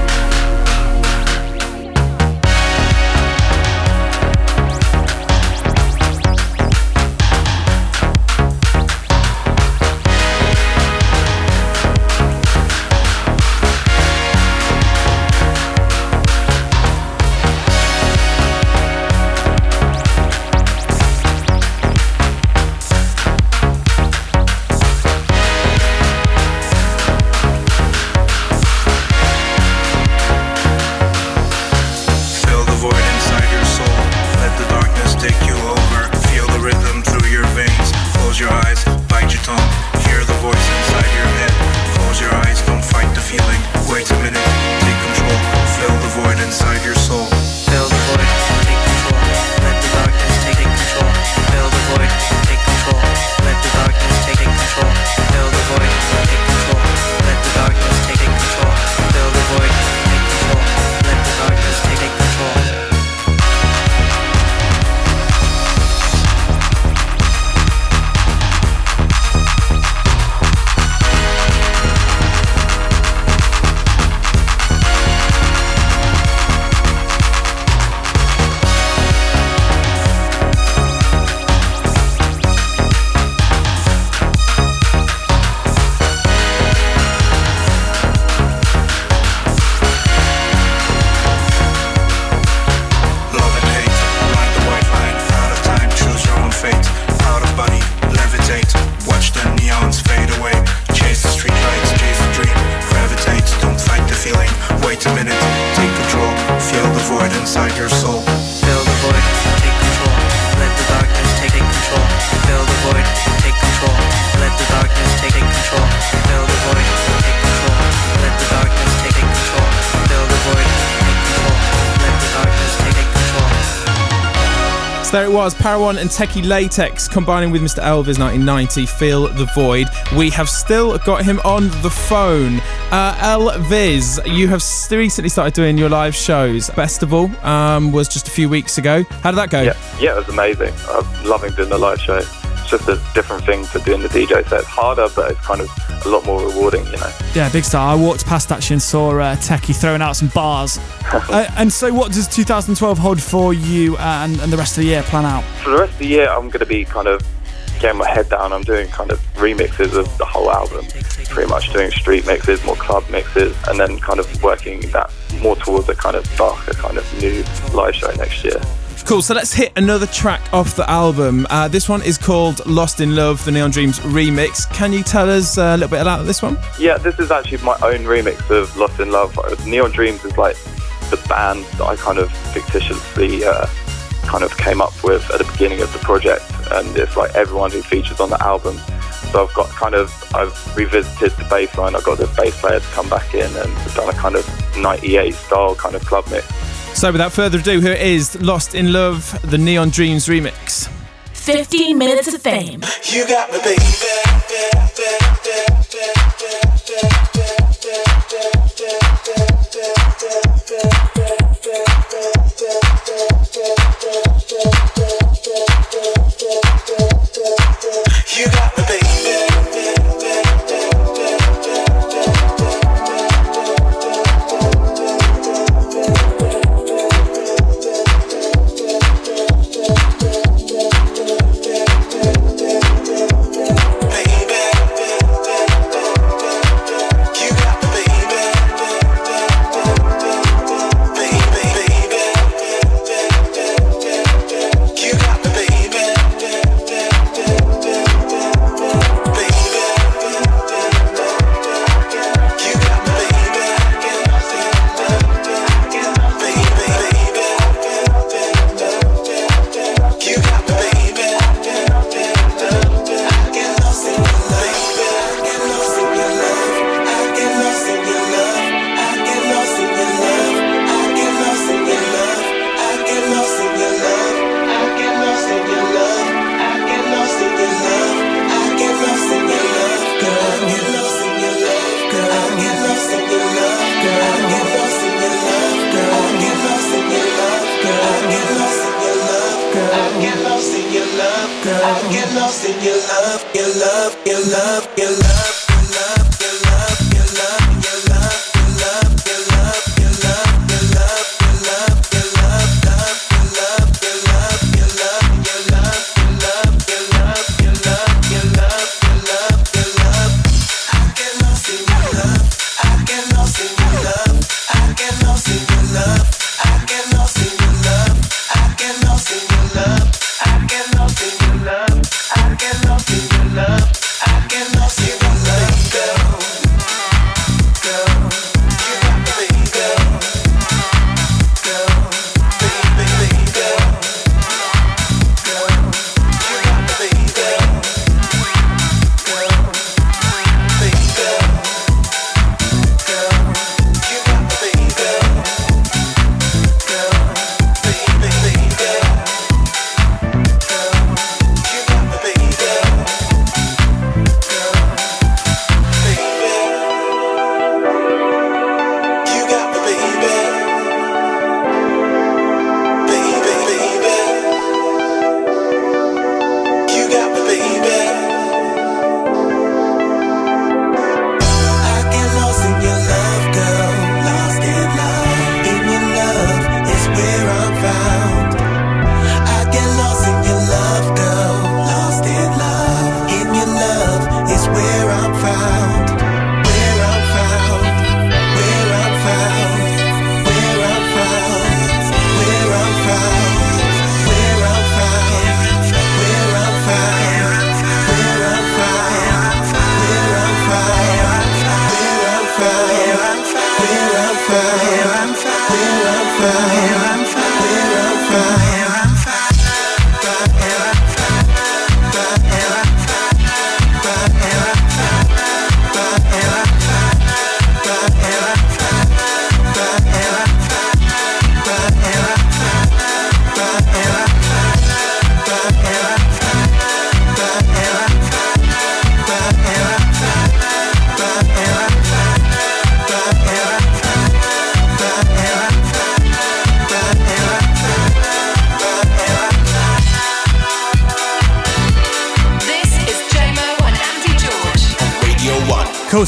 Para One and Teki Latex combining with Mr. Elvis 1990, Feel the Void. We have still got him on the phone. Uh, Elvis, you have recently started doing your live shows. Festival um, was just a few weeks ago. How did that go? Yeah, yeah, it was amazing. I'm loving doing the live show. It's just a different thing to doing the DJ set. It's harder, but it's kind of a lot more rewarding, you know. Yeah, big star. I walked past actually and saw uh, Teki throwing out some bars. uh, and so, what does 2012 hold for you and, and the rest of the year? Plan out. For the rest of the year, I'm going to be kind of getting my head down. I'm doing kind of remixes of the whole album, pretty much doing street mixes, more club mixes, and then kind of working that more towards a kind of darker, kind of new live show next year. Cool, so let's hit another track off the album. Uh, this one is called Lost in Love, the Neon Dreams remix. Can you tell us uh, a little bit about this one? Yeah, this is actually my own remix of Lost in Love. Neon Dreams is like the band that I kind of fictitiously uh, kind of came up with at the beginning of the project, and it's like everyone who features on the album. So I've got kind of I've revisited the bass line. I've got the bass player to come back in and done a kind of 98 style kind of club mix. So without further ado, here is Lost in Love, the Neon Dreams remix. 15 minutes of fame. You got me, baby. You got me, baby.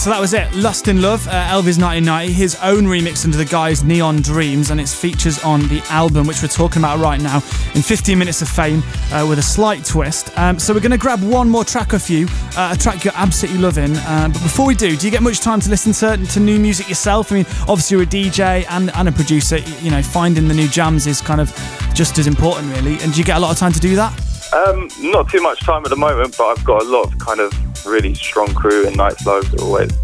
So that was it. Lust in Love, uh, Elvis 1990, his own remix under the guise Neon Dreams, and its features on the album, which we're talking about right now, in 15 Minutes of Fame, uh, with a slight twist. Um, so we're going to grab one more track off you, uh, a track you're absolutely loving. Uh, but before we do, do you get much time to listen to, to new music yourself? I mean, obviously you're a DJ and, and a producer. You know, finding the new jams is kind of just as important, really. And do you get a lot of time to do that? Um, not too much time at the moment, but I've got a lot of kind of really strong crew in Night Slugs are always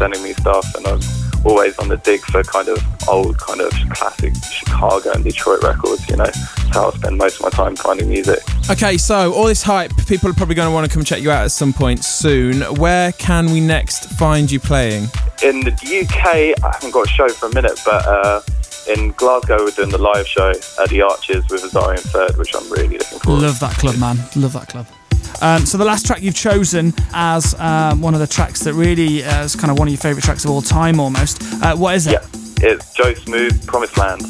sending me stuff, and I'm always on the dig for kind of old, kind of classic Chicago and Detroit records. You know, that's how I spend most of my time finding music. Okay, so all this hype, people are probably going to want to come check you out at some point soon. Where can we next find you playing? In the UK, I haven't got a show for a minute, but uh, in Glasgow, we're doing the live show at the Arches with Azari & III, which I'm really looking forward. To. Love that club, man. Love that club. Um, so the last track you've chosen as um, one of the tracks that really uh, is kind of one of your favourite tracks of all time, almost. Uh, what is it? Yeah, it's Joe Smooth, Promised Land.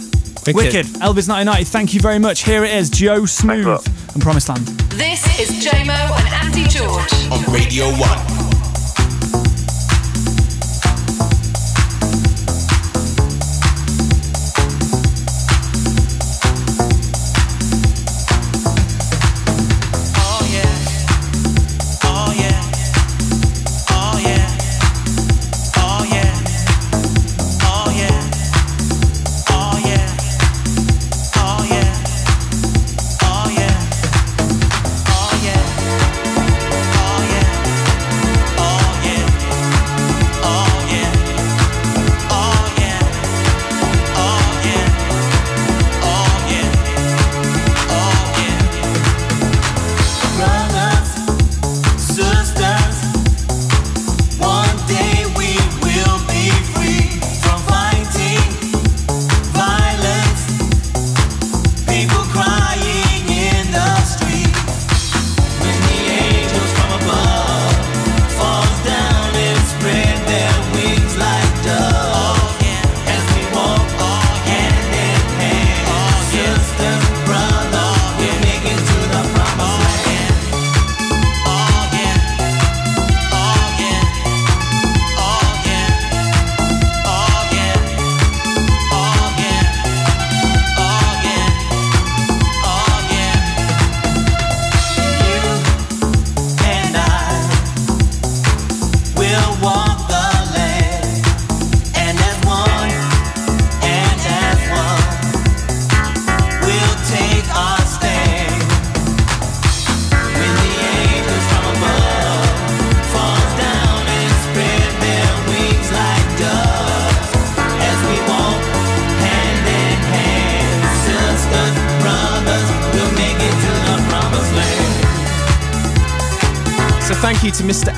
Wicked. Elvis 1990. Thank you very much. Here it is, Joe Smooth and Promised Land. This is Jaymo and Andy George. On Radio 1.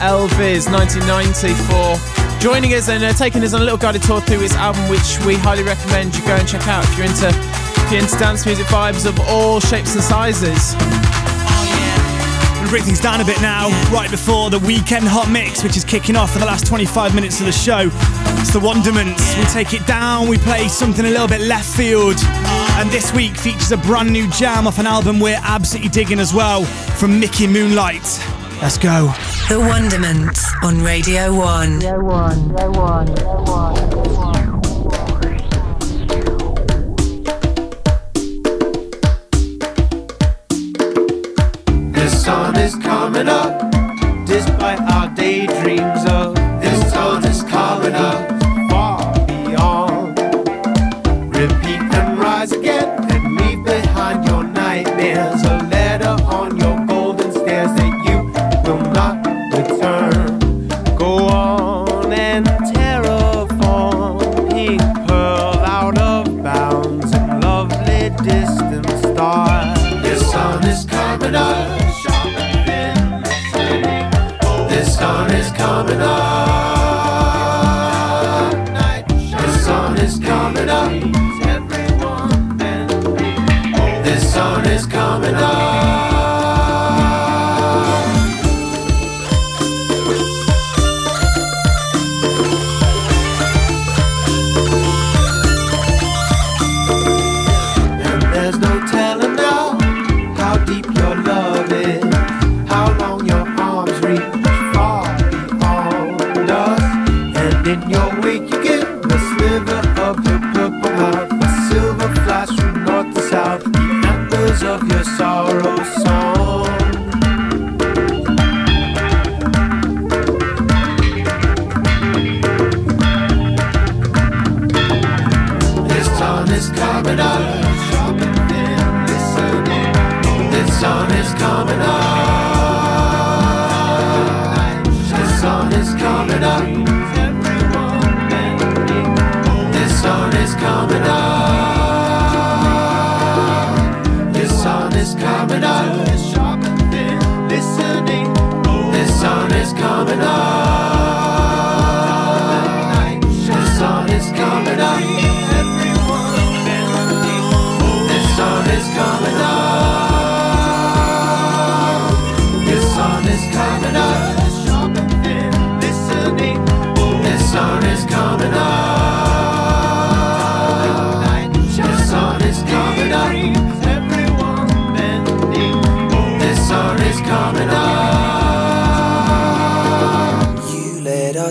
Elvis 1990 for joining us and uh, taking us on a little guided tour through his album, which we highly recommend you go and check out if you're into if you're into dance music vibes of all shapes and sizes. Bring things down a bit now, right before the weekend hot mix, which is kicking off for the last 25 minutes of the show. It's the Wonderments. We take it down, we play something a little bit left field. And this week features a brand new jam off an album we're absolutely digging as well from Mickey Moonlight. Let's go. The Wonderment on Radio 1. Radio 1. Radio 1.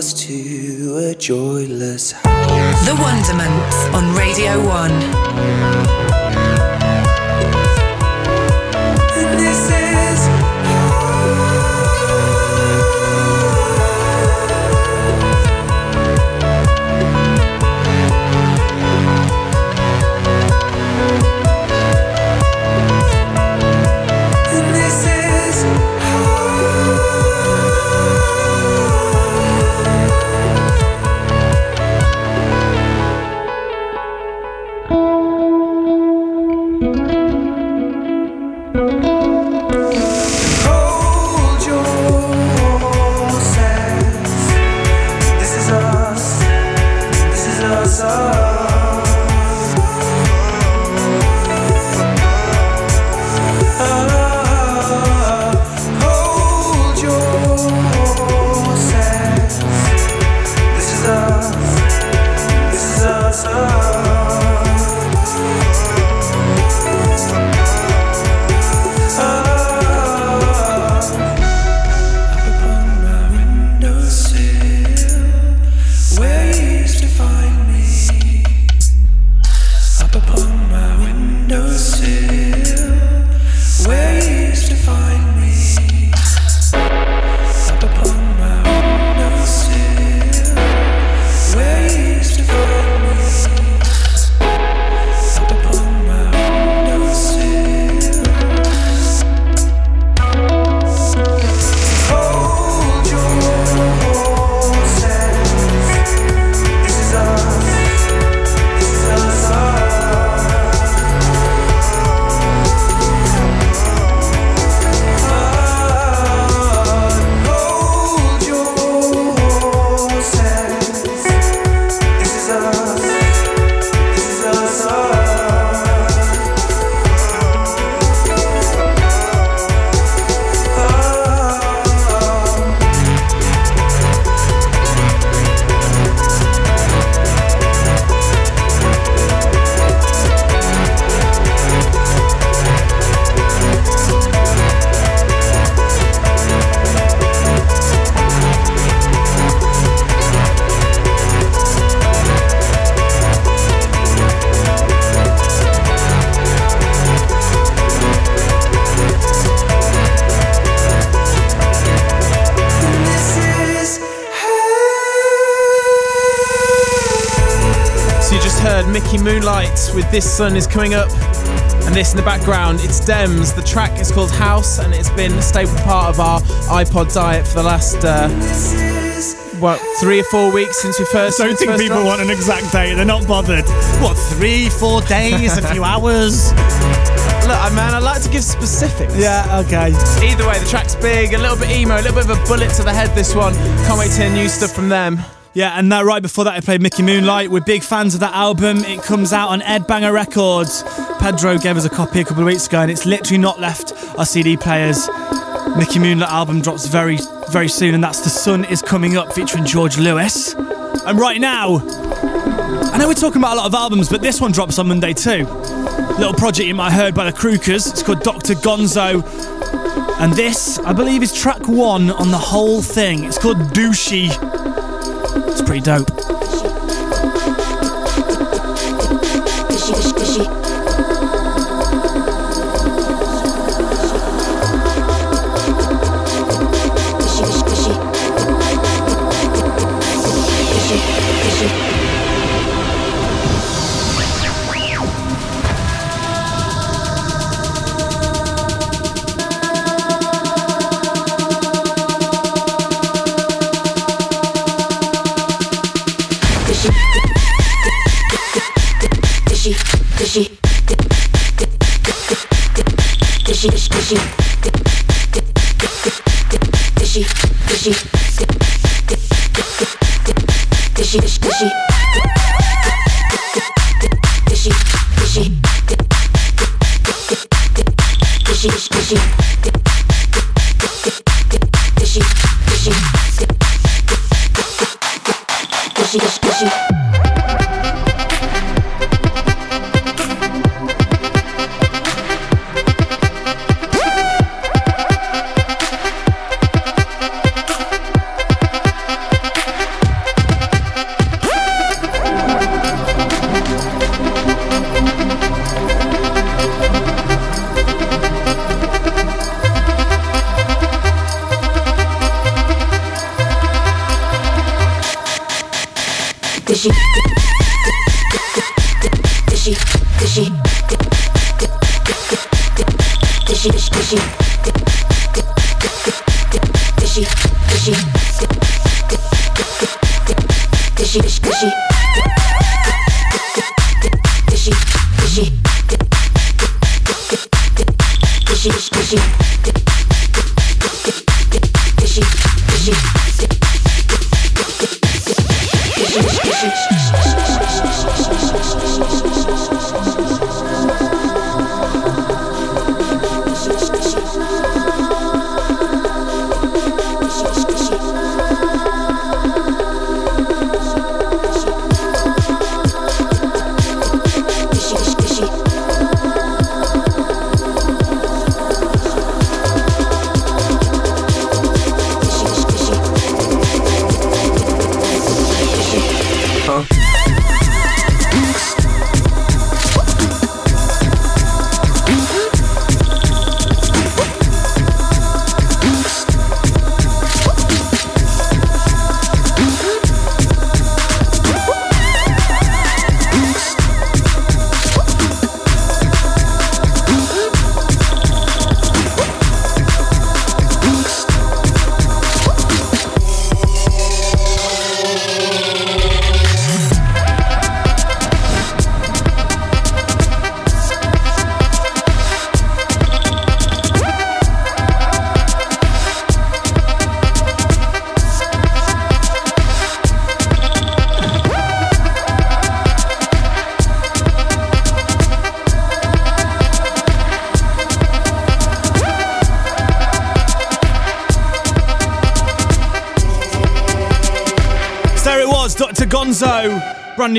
Us to a joyless The Wonderments on Radio 1. This Sun is Coming Up. And this in the background, it's Dems. The track is called House and it's been a staple part of our iPod diet for the last, uh, what, three or four weeks since we first I don't think people dropped? want an exact date. They're not bothered. What, three, four days, a few hours? Look, man, I like to give specifics. Yeah, okay. Either way, the track's big, a little bit emo, a little bit of a bullet to the head, this one. Can't wait to hear new stuff from them. Yeah, and that right before that, I played Mickey Moonlight. We're big fans of that album. It comes out on Ed Banger Records. Pedro gave us a copy a couple of weeks ago, and it's literally not left our CD players. Mickey Moonlight album drops very, very soon, and that's The Sun is Coming Up featuring George Lewis. And right now, I know we're talking about a lot of albums, but this one drops on Monday too. Little project you might have heard by the Crookers. It's called Dr. Gonzo. And this, I believe, is track one on the whole thing. It's called Douchey. Pretty dope.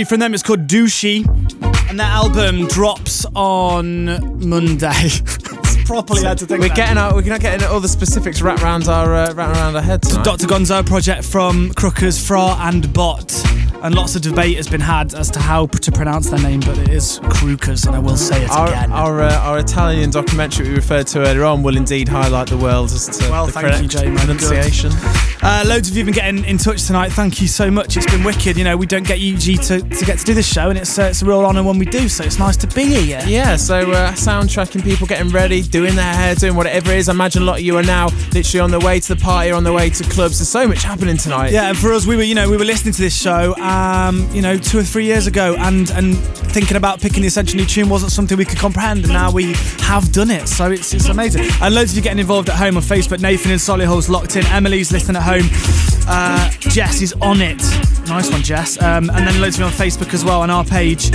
New from them, it's called Douchey. And that album drops on Monday. It's properly had to think We're getting out. We're not getting all the specifics wrapped around our uh, wrapped around our heads. tonight. Dr. Gonzo project from Crookers, Phra and Bot. And lots of debate has been had as to how to pronounce their name, but it is Crookers, and I will say it Our, again. our, uh, our Italian documentary we referred to earlier on will indeed highlight the world as to Well, the thank correct you, Jay, pronunciation. Uh, loads of you have been getting in touch tonight. Thank you so much. It's been wicked. You know, we don't get UG to, to get to do this show, and it's, uh, it's a real honour when we do, so it's nice to be here. Yeah, so uh, soundtracking people getting ready, doing their hair, doing whatever it is. I imagine a lot of you are now literally on the way to the party, or on the way to clubs. There's so much happening tonight. Yeah, and for us, we were, you know, we were listening to this show, um, you know, two or three years ago, and and thinking about picking the essential new tune wasn't something we could comprehend, and now we have done it. So it's it's amazing. And loads of you getting involved at home on Facebook. Nathan in Solihull's locked in. Emily's listening at home. Uh, Jess is on it. Nice one, Jess. Um, and then loads of you on Facebook as well on our page.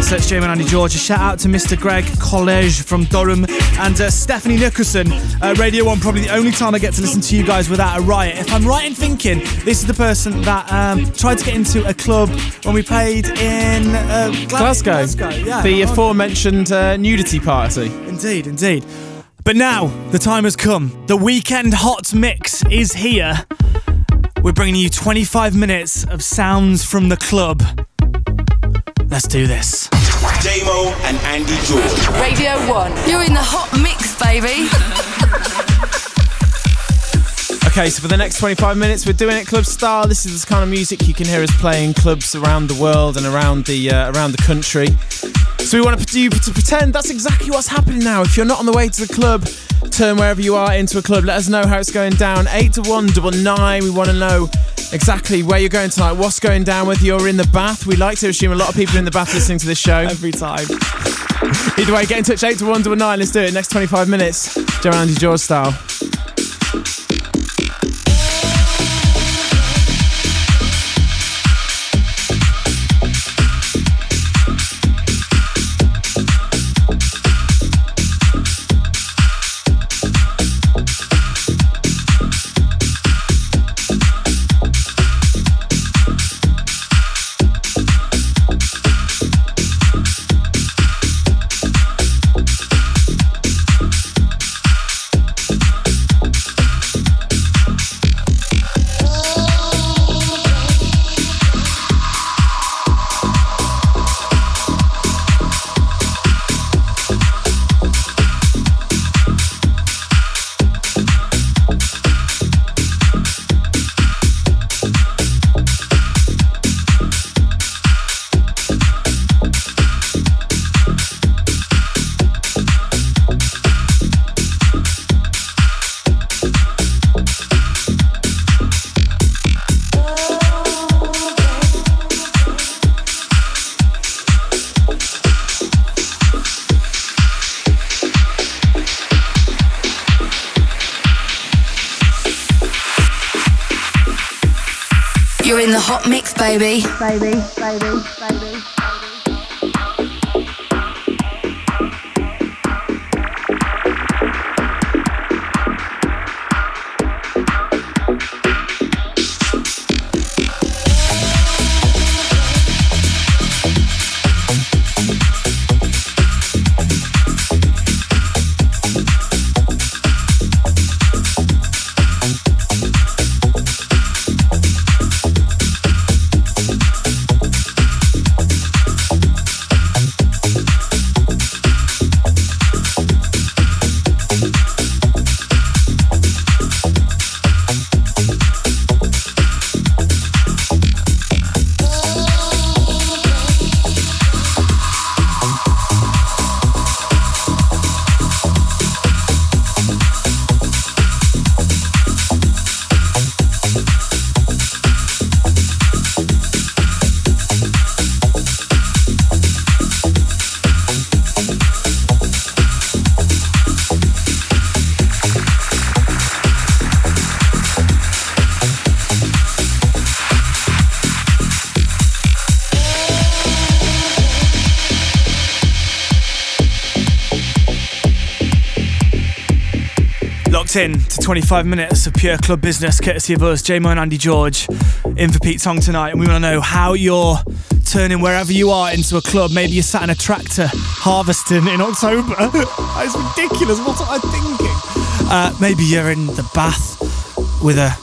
Search Jaymo and Andy George. A shout out to Mr. Greg College from Durham and uh, Stephanie Nicholson. Uh, Radio One, probably the only time I get to listen to you guys without a riot. If I'm right in thinking, this is the person that um, tried to get into a club when we played in uh, Glasgow. Glasgow, yeah. the Oh, aforementioned uh, nudity party. Indeed, indeed. But now the time has come. The weekend hot mix is here. we're bringing you 25 minutes of sounds from the club. Let's do this. Jaymo and Andy George. Radio 1. You're in the hot mix, baby. Okay, so for the next 25 minutes, we're doing it club style. This is the kind of music you can hear us playing clubs around the world and around the uh, around the country. So we want to, you to pretend that's exactly what's happening now. If you're not on the way to the club, turn wherever you are into a club. Let us know how it's going down. Eight to one double nine. We want to know exactly where you're going tonight, what's going down, whether you're in the bath. We like to assume a lot of people are in the bath listening to this show every time. Either way, get in touch. Eight to one double nine. Let's do it. Next 25 minutes, Joe and Andy George style. Baby, baby, baby. Locked in to 25 minutes of pure club business, courtesy of us, Jaymo and Andy George, in for Pete Tong tonight. And we want to know how you're turning wherever you are into a club. Maybe you're sat in a tractor harvesting in October. That's ridiculous. What am I thinking? Uh, maybe you're in the bath with a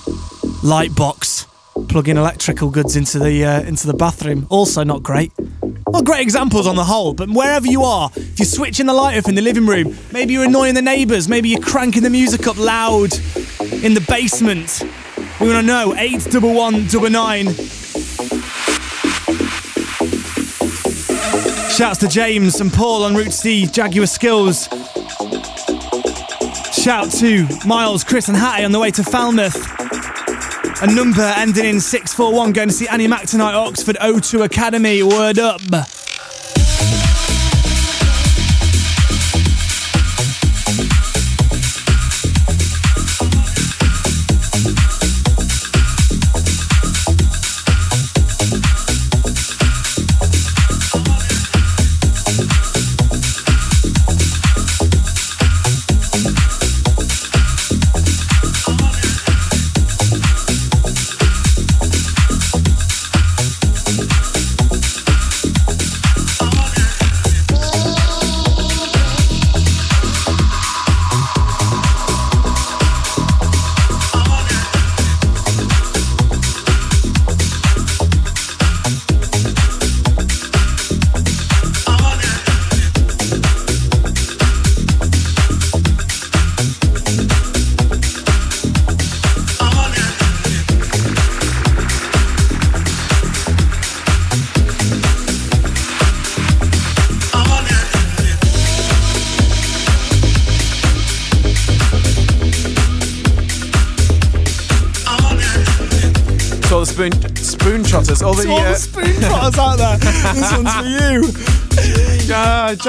light box, plugging electrical goods into the uh, into the bathroom. Also not great. Not great examples on the whole, but wherever you are, if you're switching the light off in the living room, maybe you're annoying the neighbours, maybe you're cranking the music up loud in the basement. We want to know. Eight double one double nine. Shouts to James and Paul on Route C Jaguar Skills. Shout to Miles, Chris, and Hattie on the way to Falmouth. A number ending in 641 going to see Annie Mac tonight Oxford O2 Academy. Word up.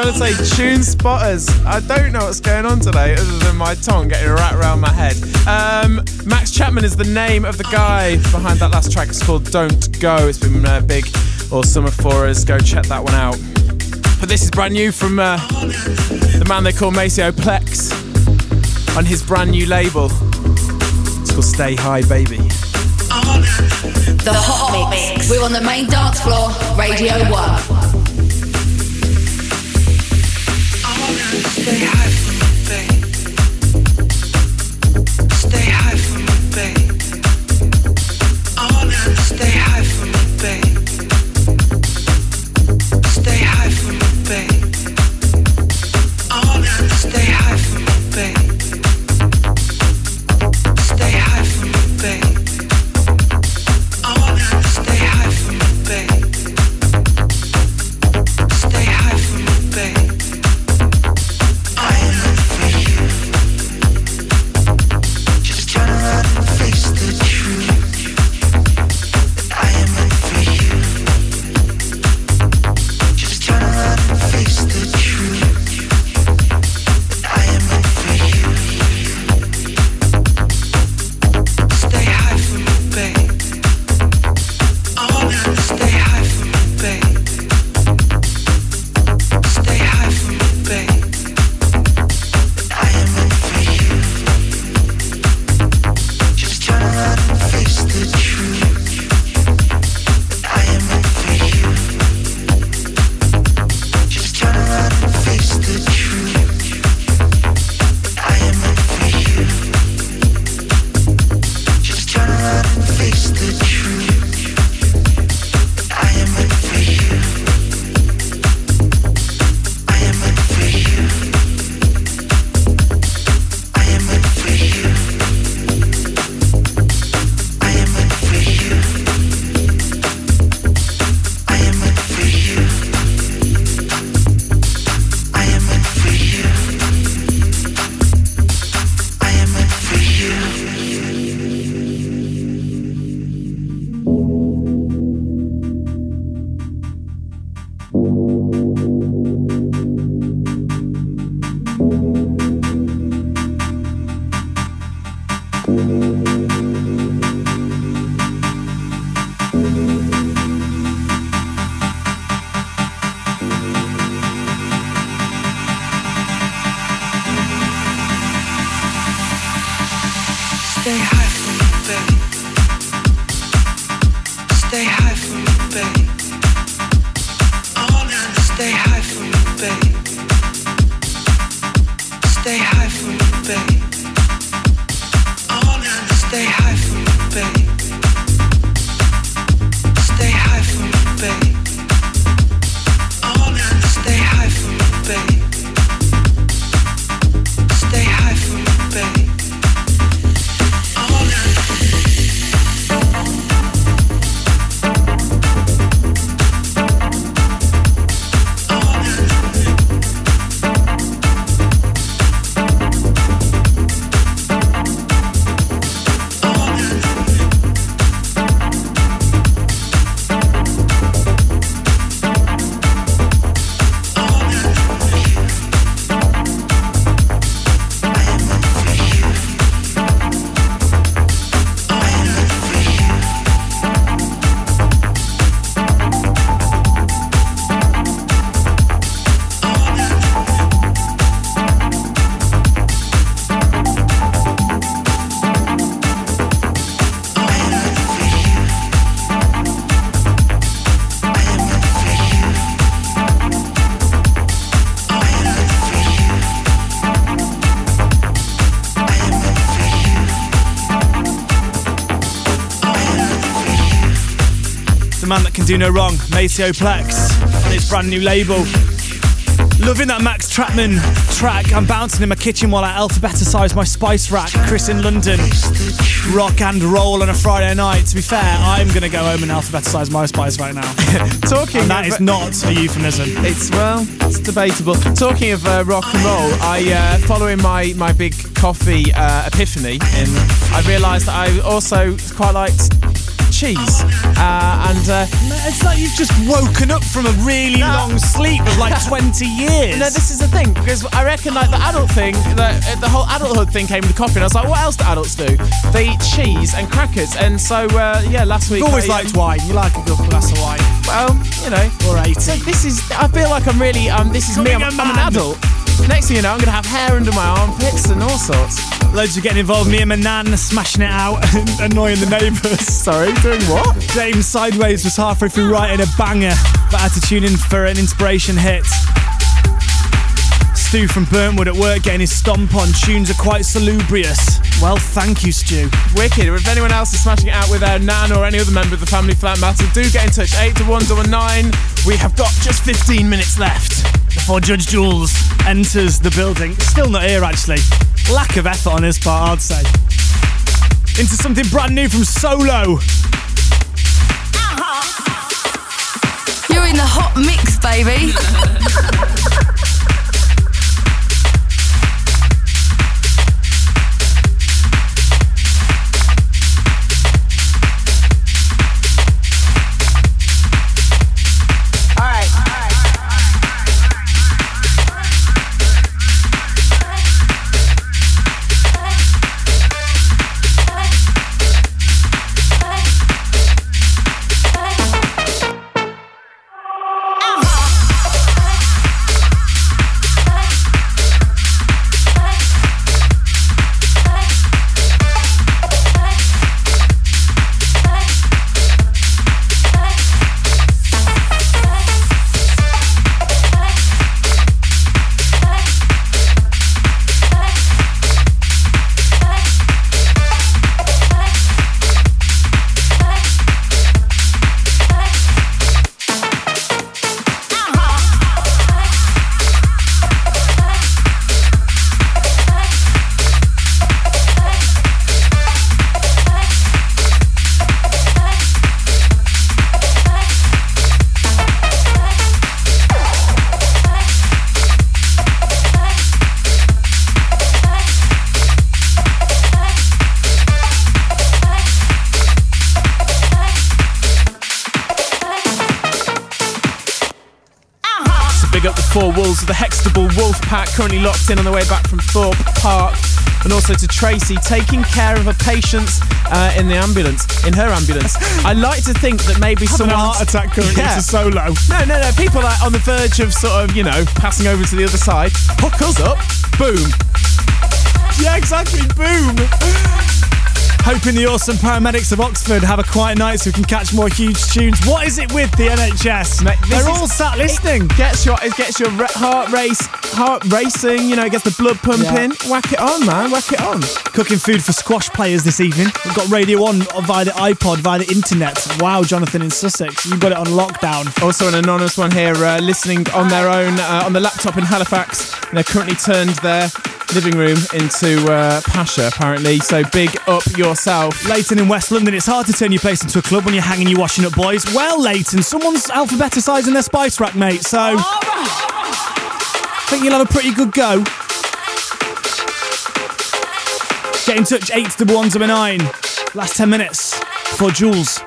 Trying to say tune spotters. I don't know what's going on today, other than my tongue getting wrapped around my head. Um, Max Chapman is the name of the guy behind that last track. It's called "Don't Go." It's been uh, big all summer for us. Go check that one out. But this is brand new from uh, the man they call Maceo Plex on his brand new label. It's called "Stay High, Baby." The Hot Mix. We're on the main dance floor, Radio 1. Can do no wrong, Maceo Plex, on his brand new label. Loving that Max Chapman track. I'm bouncing in my kitchen while I alphabeticize my spice rack. Chris in London. Rock and roll on a Friday night. To be fair, I'm going to go home and alphabeticize my spice right now. Talking and that of- is not a euphemism. It's well, it's debatable. Talking of uh, rock and roll, I uh, following my my big coffee uh, epiphany, and I realised that I also quite liked cheese. Uh, and uh, It's like you've just woken up from a really long sleep of like 20 years. No, this is the thing because I reckon like the adult thing, the, uh, the whole adulthood thing came with coffee, and I was like, what else do adults do? They eat cheese and crackers, and so uh, yeah, last week You've always I, liked wine. You like a good glass of wine. Well, you know, or 80. So this is. I feel like I'm really. Um, this is me. I'm, I'm an adult. Next thing you know, I'm gonna have hair under my armpits and all sorts. Loads of getting involved. Me and my nan smashing it out, and annoying the neighbours. Sorry, doing what? James Sideways was halfway through writing a banger, but had to tune in for an inspiration hit. Stu from Burntwood at work getting his stomp on. Tunes are quite salubrious. Well, thank you, Stu. Wicked. If anyone else is smashing it out with their nan or any other member of the family for that matter, do get in touch. 8 to 1 to 9. We have got just 15 minutes left. Before Judge Jules enters the building. Still not here, actually. Lack of effort on his part, I'd say. Into something brand new from Solo. You're in the hot mix, baby. Pack, currently locked in on the way back from Thorpe Park. And also to Tracy, taking care of a patient uh, in the ambulance, in her ambulance. I like to think that maybe someone heart attack currently, it's a solo. No, no, no. People are on the verge of sort of, you know, passing over to the other side. Hook us up, boom. Yeah, exactly. Boom. Hoping the awesome paramedics of Oxford have a quiet night so we can catch more huge tunes. What is it with the NHS? Mate, They're is- all sat listening. It gets your, it gets your heart race, heart racing. You know, it gets the blood pumping. Whack it on, man. Whack it on. Cooking food for squash players this evening. We've got Radio One via the iPod, via the internet. Wow, Jonathan in Sussex, you got it on lockdown. Also, an anonymous one here uh, listening on their own uh, on the laptop in Halifax. And They're currently turned their living room into uh, Pacha, apparently. So big up yourself. Leighton in West London, it's hard to turn your place into a club when you're hanging your washing up boys. Well, Leighton, someone's alphabeticising their spice rack, mate, so. I think you'll have a pretty good go. Get in touch, 8 to 1 to 9. Last 10 minutes for Jules.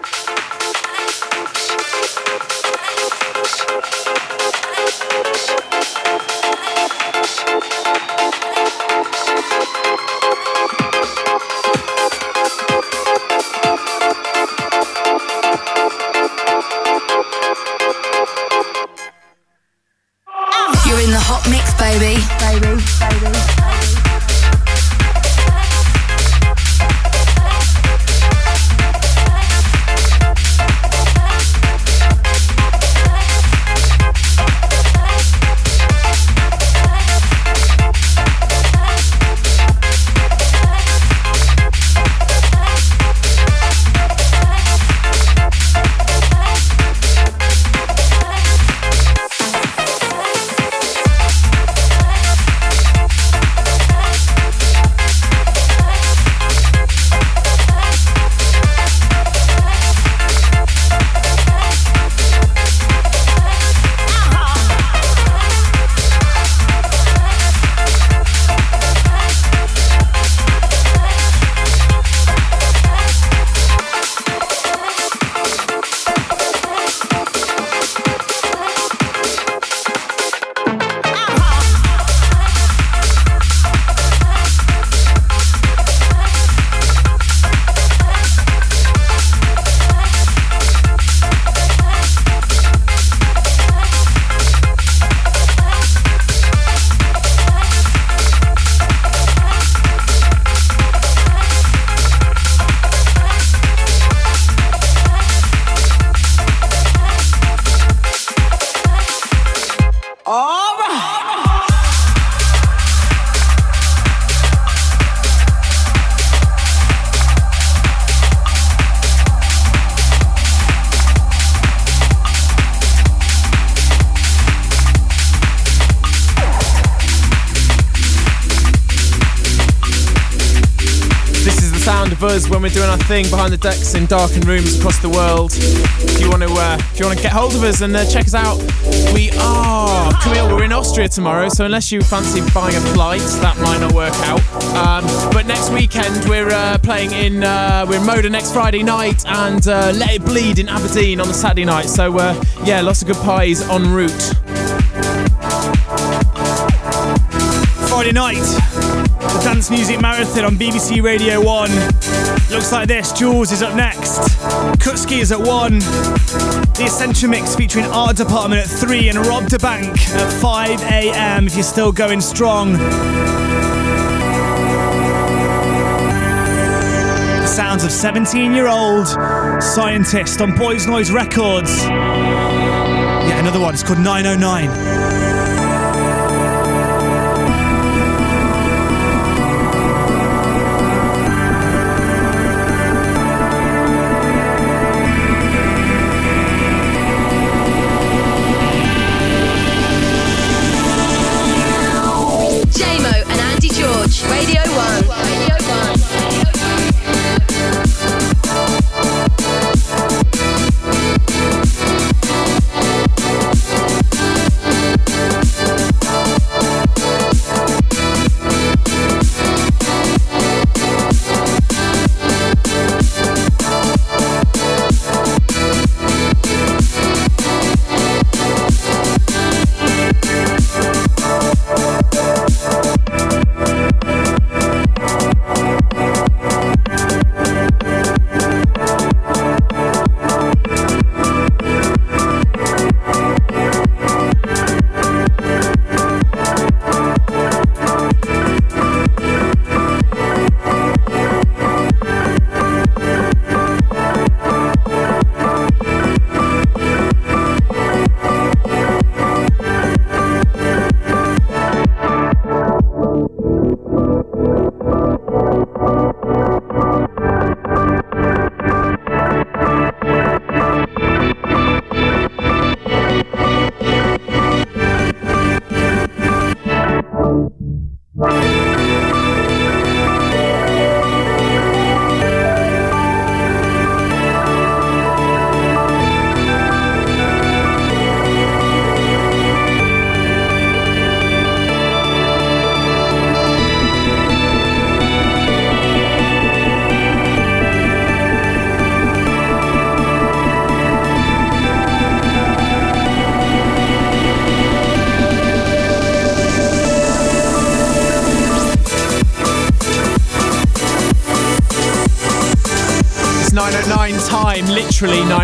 We're doing our thing behind the decks in darkened rooms across the world. If you want to, uh, if you want to get hold of us and uh, check us out, we are up. We're in Austria tomorrow, so unless you fancy buying a flight, that might not work out. Um, but next weekend we're uh, playing in uh, we're in Moda next Friday night and uh, Let It Bleed in Aberdeen on the Saturday night. So uh, yeah, lots of good pies en route. Friday night, Dance Music Marathon on BBC Radio 1. Looks like this Jules is up next, Kutski is at 1, The Essential Mix featuring Art Department at 3, and Rob da Bank at 5 am if you're still going strong. The sounds of 17 year old scientist on Boysnoize Records. Yeah, another one, it's called 909.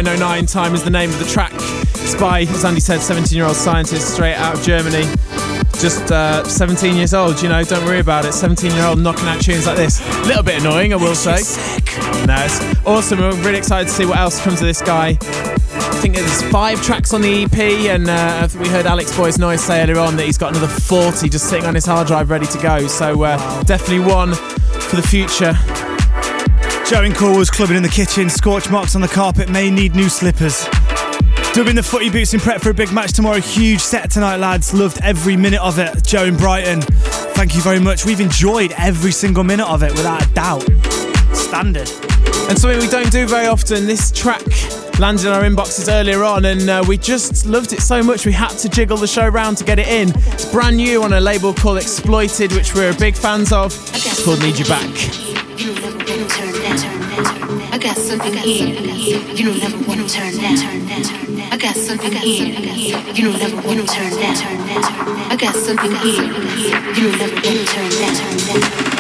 909 time is the name of the track. It's by, as Andy said, 17 year old scientist straight out of Germany. Just uh, 17 years old, you know, don't worry about it. 17 year old knocking out tunes like this. A little bit annoying, I will say. No, it's awesome. We're really excited to see what else comes of this guy. I think there's five tracks on the EP, and uh, we heard Alex Boys Noize say earlier on that he's got another 40 just sitting on his hard drive ready to go. So uh, definitely one for the future. Joe Cole was clubbing in the kitchen, scorch marks on the carpet, may need new slippers. Dubbing the footy boots in prep for a big match tomorrow. Huge set tonight, lads. Loved every minute of it. Joe in Brighton, thank you very much. We've enjoyed every single minute of it without a doubt. Standard. And something we don't do very often, this track landed in our inboxes earlier on, and uh, we just loved it so much we had to jiggle the show round to get it in. It's brand new on a label called Exploited, which we're big fans of. It's called Need You Back. Something here. You don't ever want to turn down. I got something here. You don't ever want to turn down. I got something here. You don't ever want to turn down.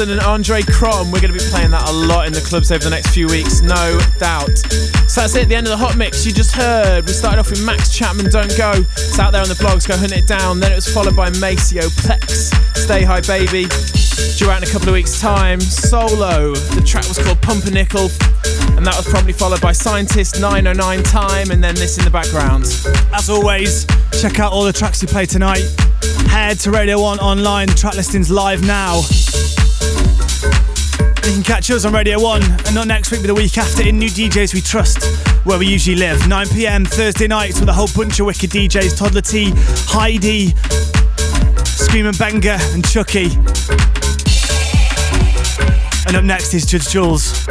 Dawson and Andre Crom, we're going to be playing that a lot in the clubs over the next few weeks, no doubt. So that's it, the end of the hot mix. You just heard, we started off with Max Chapman, Don't Go. It's out there on the blogs, go hunt it down. Then it was followed by Maceo Plex, Stay High Baby. Due out in a couple of weeks' time. Solo, the track was called Pumpernickel, and that was probably followed by Scientist 909 Time, and then this in the background. As always, check out all the tracks we play tonight. Head to Radio 1 online, the track listing's live now. You can catch us on Radio 1 and not next week but the week after in New DJs We Trust, where we usually live. 9pm Thursday nights with a whole bunch of wicked DJs Toddla T, Heidi, Screaming Banger, and Chuckie. And up next is Judge Jules.